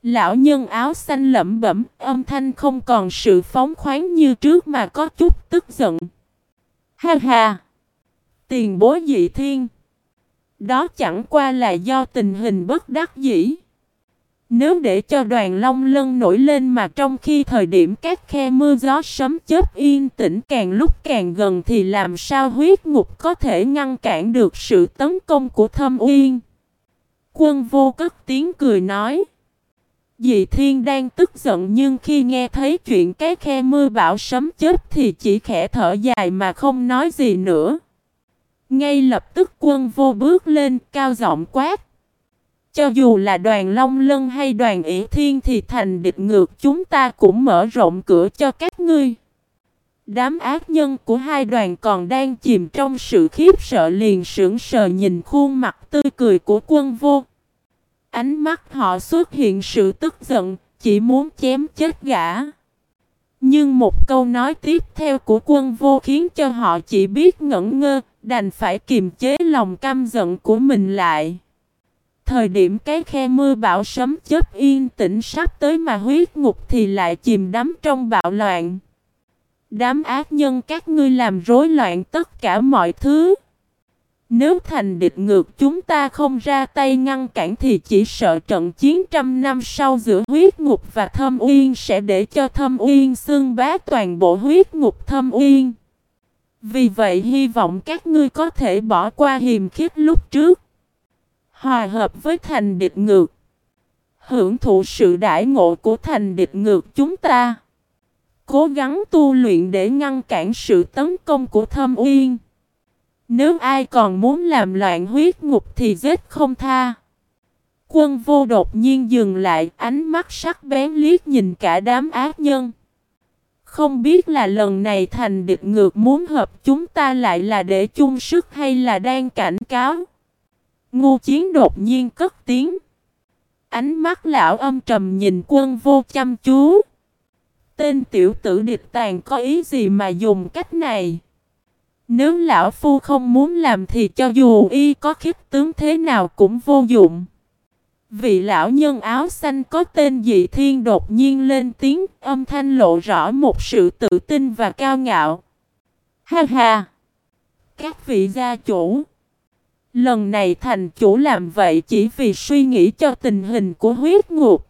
Lão nhân áo xanh lẩm bẩm, âm thanh không còn sự phóng khoáng như trước mà có chút tức giận. Ha ha! Tiền bối dị thiên! Đó chẳng qua là do tình hình bất đắc dĩ. Nếu để cho đoàn long lân nổi lên mà trong khi thời điểm các khe mưa gió sấm chớp yên tĩnh càng lúc càng gần thì làm sao huyết ngục có thể ngăn cản được sự tấn công của thâm uyên. Quân vô cất tiếng cười nói. Dị thiên đang tức giận nhưng khi nghe thấy chuyện cái khe mưa bão sấm chớp thì chỉ khẽ thở dài mà không nói gì nữa. Ngay lập tức quân vô bước lên, cao giọng quát. Cho dù là đoàn Long Lân hay đoàn ỷ Thiên thì thành địch ngược chúng ta cũng mở rộng cửa cho các ngươi. Đám ác nhân của hai đoàn còn đang chìm trong sự khiếp sợ liền sững sờ nhìn khuôn mặt tươi cười của quân vô. Ánh mắt họ xuất hiện sự tức giận, chỉ muốn chém chết gã. Nhưng một câu nói tiếp theo của quân vô khiến cho họ chỉ biết ngẩn ngơ, đành phải kiềm chế lòng căm giận của mình lại. Thời điểm cái khe mưa bão sấm chớp yên tĩnh sắp tới mà huyết ngục thì lại chìm đắm trong bạo loạn. Đám ác nhân các ngươi làm rối loạn tất cả mọi thứ. Nếu thành địch ngược, chúng ta không ra tay ngăn cản thì chỉ sợ trận chiến trăm năm sau giữa huyết ngục và thâm uyên sẽ để cho thâm uyên xương bá toàn bộ huyết ngục thâm uyên. Vì vậy, hy vọng các ngươi có thể bỏ qua hiềm khiếp lúc trước. Hòa hợp với thành địch ngược. Hưởng thụ sự đãi ngộ của thành địch ngược chúng ta. Cố gắng tu luyện để ngăn cản sự tấn công của thâm uyên. Nếu ai còn muốn làm loạn huyết ngục thì giết không tha. Quân vô đột nhiên dừng lại, ánh mắt sắc bén liếc nhìn cả đám ác nhân. Không biết là lần này thành địch ngược muốn hợp chúng ta lại là để chung sức hay là đang cảnh cáo. Ngô chiến đột nhiên cất tiếng. Ánh mắt lão âm trầm nhìn quân vô chăm chú. Tên tiểu tử địch tàn có ý gì mà dùng cách này? Nếu lão phu không muốn làm thì cho dù y có khiếp tướng thế nào cũng vô dụng. Vị lão nhân áo xanh có tên dị thiên đột nhiên lên tiếng, âm thanh lộ rõ một sự tự tin và cao ngạo. Ha ha! Các vị gia chủ! Lần này thành chủ làm vậy chỉ vì suy nghĩ cho tình hình của huyết ngục.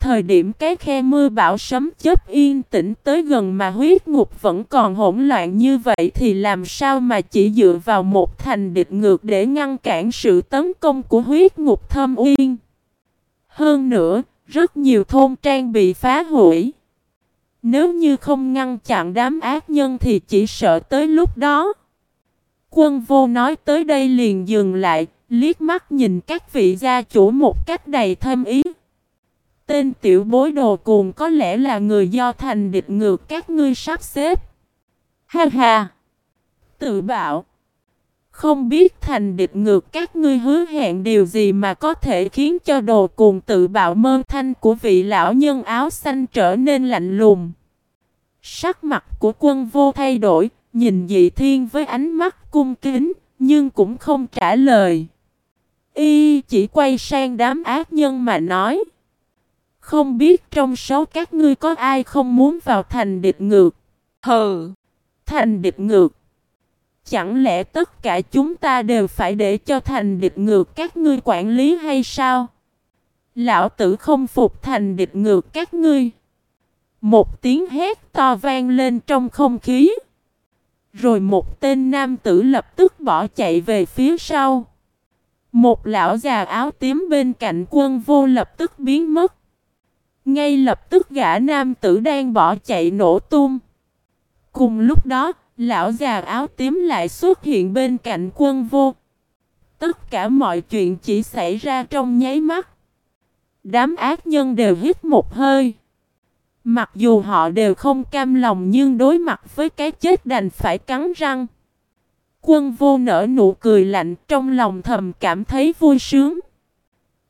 Thời điểm cái khe mưa bão sấm chớp yên tĩnh tới gần mà huyết ngục vẫn còn hỗn loạn như vậy thì làm sao mà chỉ dựa vào một thành địch ngược để ngăn cản sự tấn công của huyết ngục thâm uyên. Hơn nữa, rất nhiều thôn trang bị phá hủy. Nếu như không ngăn chặn đám ác nhân thì chỉ sợ tới lúc đó. Quân vô nói tới đây liền dừng lại, liếc mắt nhìn các vị gia chủ một cách đầy thâm ý. Tên tiểu bối đồ cuồng có lẽ là người do thành địch ngược các ngươi sắp xếp. Ha ha! Tự bảo! Không biết thành địch ngược các ngươi hứa hẹn điều gì mà có thể khiến cho đồ cuồng tự bạo mơ thanh của vị lão nhân áo xanh trở nên lạnh lùng. Sắc mặt của quân vô thay đổi, nhìn dị thiên với ánh mắt cung kính, nhưng cũng không trả lời. Y chỉ quay sang đám ác nhân mà nói. Không biết trong số các ngươi có ai không muốn vào thành địch ngược. Hừ! Thành địch ngược! Chẳng lẽ tất cả chúng ta đều phải để cho thành địch ngược các ngươi quản lý hay sao? Lão tử không phục thành địch ngược các ngươi. Một tiếng hét to vang lên trong không khí. Rồi một tên nam tử lập tức bỏ chạy về phía sau. Một lão già áo tím bên cạnh quân vô lập tức biến mất. Ngay lập tức gã nam tử đang bỏ chạy nổ tung. Cùng lúc đó, lão già áo tím lại xuất hiện bên cạnh quân vô. Tất cả mọi chuyện chỉ xảy ra trong nháy mắt. Đám ác nhân đều hít một hơi. Mặc dù họ đều không cam lòng nhưng đối mặt với cái chết đành phải cắn răng. Quân vô nở nụ cười lạnh trong lòng thầm cảm thấy vui sướng.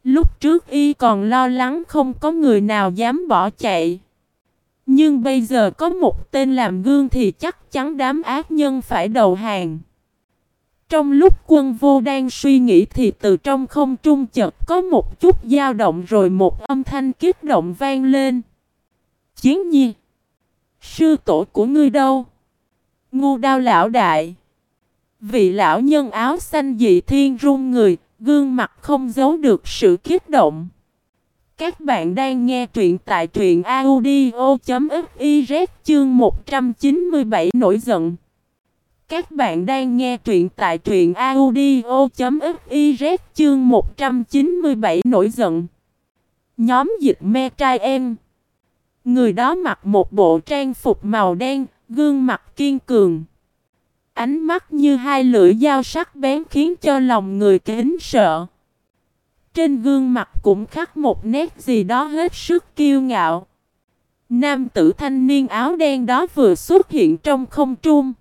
Lúc trước y còn lo lắng không có người nào dám bỏ chạy. Nhưng bây giờ có một tên làm gương thì chắc chắn đám ác nhân phải đầu hàng. Trong lúc quân vô đang suy nghĩ thì từ trong không trung chợt có một chút dao động rồi một âm thanh kích động vang lên. Chiến nhi! Sư tổ của ngươi đâu? Ngu đao lão đại! Vị lão nhân áo xanh dị thiên run người, gương mặt không giấu được sự kích động. Các bạn đang nghe truyện tại truyện audio.fiz chương 197 nổi giận. Các bạn đang nghe truyện tại truyện audio.fiz chương 197 nổi giận. Nhóm dịch me trai em. Người đó mặc một bộ trang phục màu đen, gương mặt kiên cường. Ánh mắt như hai lưỡi dao sắc bén khiến cho lòng người kính sợ. Trên gương mặt cũng khắc một nét gì đó hết sức kiêu ngạo. Nam tử thanh niên áo đen đó vừa xuất hiện trong không trung.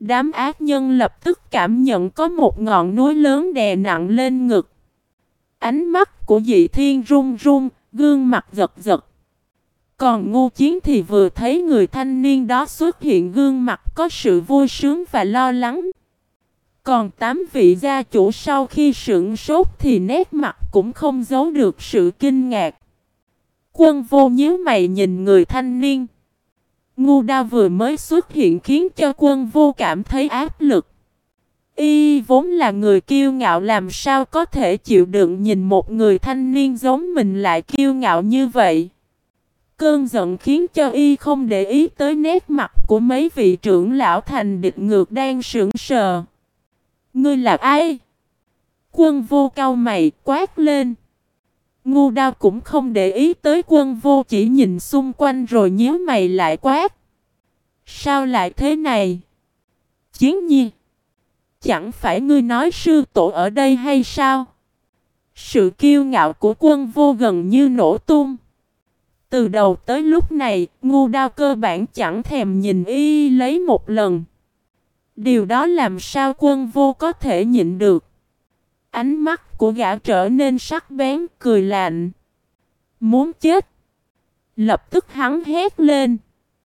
Đám ác nhân lập tức cảm nhận có một ngọn núi lớn đè nặng lên ngực. Ánh mắt của dị thiên run run, gương mặt giật giật. Còn ngu chiến thì vừa thấy người thanh niên đó xuất hiện gương mặt có sự vui sướng và lo lắng. Còn tám vị gia chủ sau khi sững sốt thì nét mặt cũng không giấu được sự kinh ngạc. Quân vô nhíu mày nhìn người thanh niên. Ngu đa vừa mới xuất hiện khiến cho quân vô cảm thấy áp lực. Y vốn là người kiêu ngạo làm sao có thể chịu đựng nhìn một người thanh niên giống mình lại kiêu ngạo như vậy. Cơn giận khiến cho y không để ý tới nét mặt của mấy vị trưởng lão thành địch ngược đang sững sờ. Ngươi là ai? Quân vô cao mày quát lên. Ngu đao cũng không để ý tới quân vô chỉ nhìn xung quanh rồi nhíu mày lại quát. Sao lại thế này? Chiến nhi. Chẳng phải ngươi nói sư tổ ở đây hay sao? Sự kiêu ngạo của quân vô gần như nổ tung. Từ đầu tới lúc này, ngu đao cơ bản chẳng thèm nhìn y lấy một lần. Điều đó làm sao quân vô có thể nhịn được. Ánh mắt của gã trở nên sắc bén, cười lạnh. Muốn chết. Lập tức hắn hét lên.